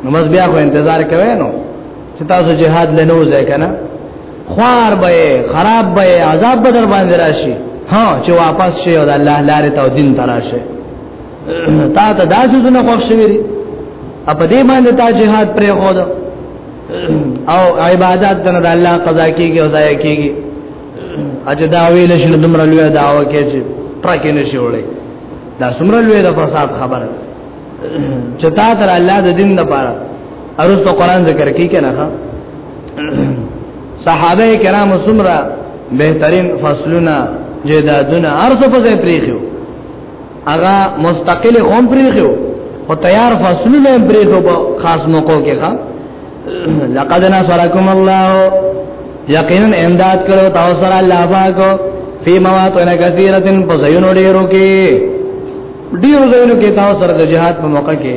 Speaker 1: نو مز بیا خو انتظار کوي نو چې تاسو جهاد لنو ځای کنه خوار به خراب به عذاب به در باندې راشي ها چې واپس شي او د الله لارې ته دین تراشه تا ته داسې زونه خوښ شوی دی په دې باندې تا جهاد پرې خو او عبادت د الله قضا کیږي او ځای کیږي اجه دا ویل شنو دمر لوی داوا کې چې ټرکې نشي وړي دا سمر لوی د فساد خبره چتا تر الله د دین لپاره ارز تو قرآن ذکر کی کنا ها صحابه کرام سمرا بهترین فصلونه جدادونه ارز په ځای پریخو اغا مستقل هم پریخو خو تیار فصلونه هم پریخو په خاص موقعو کې ښا لقد نصرکم الله یقینا امداد کړو تاسو سره الله پاک فی مواطن کثیرتن په ځایونو ډیرو کې ډیرو ځایونو کې تاسو سره د جهاد په موقع کې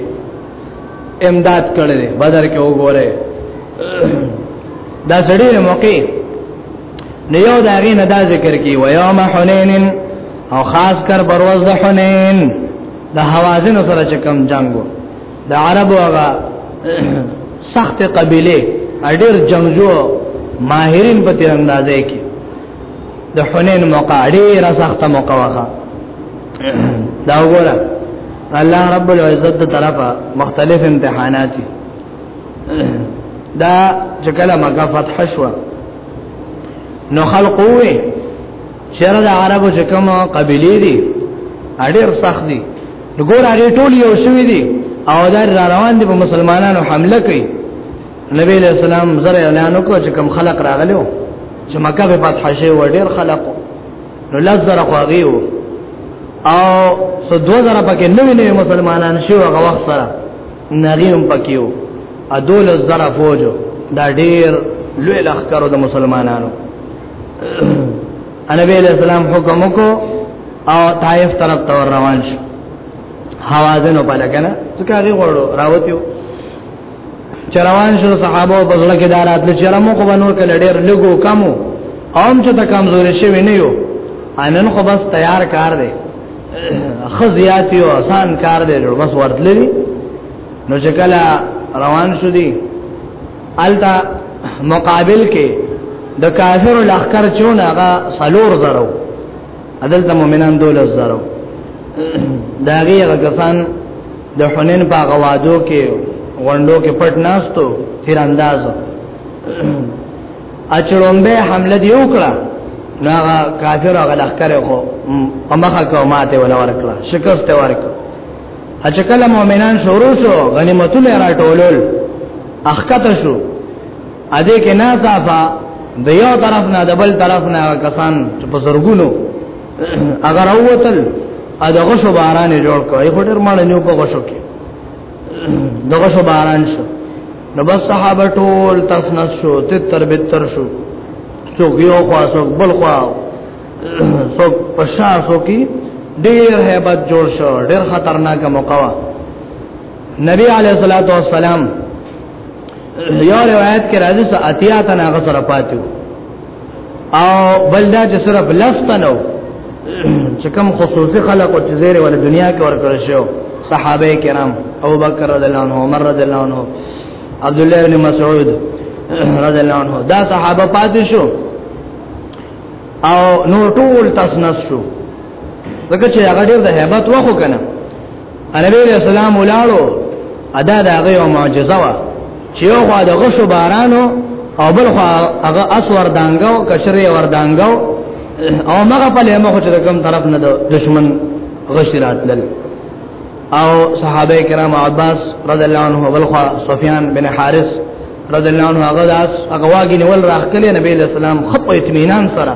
Speaker 1: امداد کړل بدر کې وګوره دا سړی نه موقع نه یو دا غي نه دا ذکر کی و یوم حنین او خاص کر بروز د حنین د حوازن سره چې کم جنگو د عربو هغه سخت قبيله اډیر جنگجو ماهرین په تیر اندازې کې د حنین موقع ډیر سخت موقع وخه دا وګوره الله رب العزت تر طرفه مختلف امتحانات دا چې کله مکه فتح شو نو خلقوي شر د عربو چې کوم قبيله دي اړیر سخت دي وګوره اړې ټول یو شوی دي او دا روان دي په مسلمانانو حمله کوي نبی علیہ السلام زر اعلان وکړ چې کم خلق راغلو چې مکه په فتح شي و ډیر خلق نو لزر خواغیو او سو دو زر پکې نوې نوې مسلمانان شو هغه وخت سره نغیم پکیو ادول زر فوج دا ډیر لوی لخر د مسلمانانو نبی علیہ السلام حکم وکړو او طائف طرف ته روان شو حوازن په لګنه څنګه غوړو راوتیو چروان شو صحابه په ځل کې دارات له چرمو خو بنور کله ډېر لګو کمو اوم چې ته کمزوري شوی نه یو انن خو بس تیار کار دی خزیات یو آسان کار دی بس ورتللی نو چې کله روان شو دی التا مقابل کې د کافر لخر چون هغه سلور زرو عدالت مؤمنان دولت زرو داغه غسان د حنین په غوادو کې غونډو کې پټ ناستو تیر انداز اچړم به حمله دی وکړه نو هغه کافر هغه لخر خو امخه کو ماته ولا ورکړه شکست ورکړه اچکل مؤمنان شروع شو غنیمتونه راټولول اخکت شو اده کې ناصافه د یو طرف نه د بل طرف نه کسان په زرګونو اگر اوتل ا دغه شو باران جوړ کړ یو ډیر مال نیو په غشو کې دغه شو باران شو نو بس صحابه ټول تاس نس شو تر به تر شو سو یو خوا سو بل خوا سو پشا سو کی ډیر hebat جوړ شو ډیر خطرناک موقع نبی علیہ الصلوۃ والسلام یو روایت کې راځي چې اتیا تنه غسر پاتیو او بل دا چې صرف لستنو چې کوم خصوصي خلق او چې زیره ول دنیا کې ورکړل شو صحابه کرام ابو بکر رضی الله عنه عمر رضی الله عنه عبد الله بن مسعود رضی الله عنه دا صحابه پاتې شو او نور ټول تاسو نشو دغه چې هغه ډېر د hebat وخو کنه نبی علیہ السلام ولاړو ادا دا هغه یو معجزه وا چې یو خوا د غشو بارانو او بل خوا هغه اسور دانګو کشرې ور دانګو او مغه په لمه خو چې کوم طرف نه د دشمن غشی راتلل او صحابه کرام عباس رضی الله عنه بل خوا سفیان بن حارث رضی الله عنه هغه داس هغه واګینول راخ کله نبی علیہ السلام خپ اطمینان سره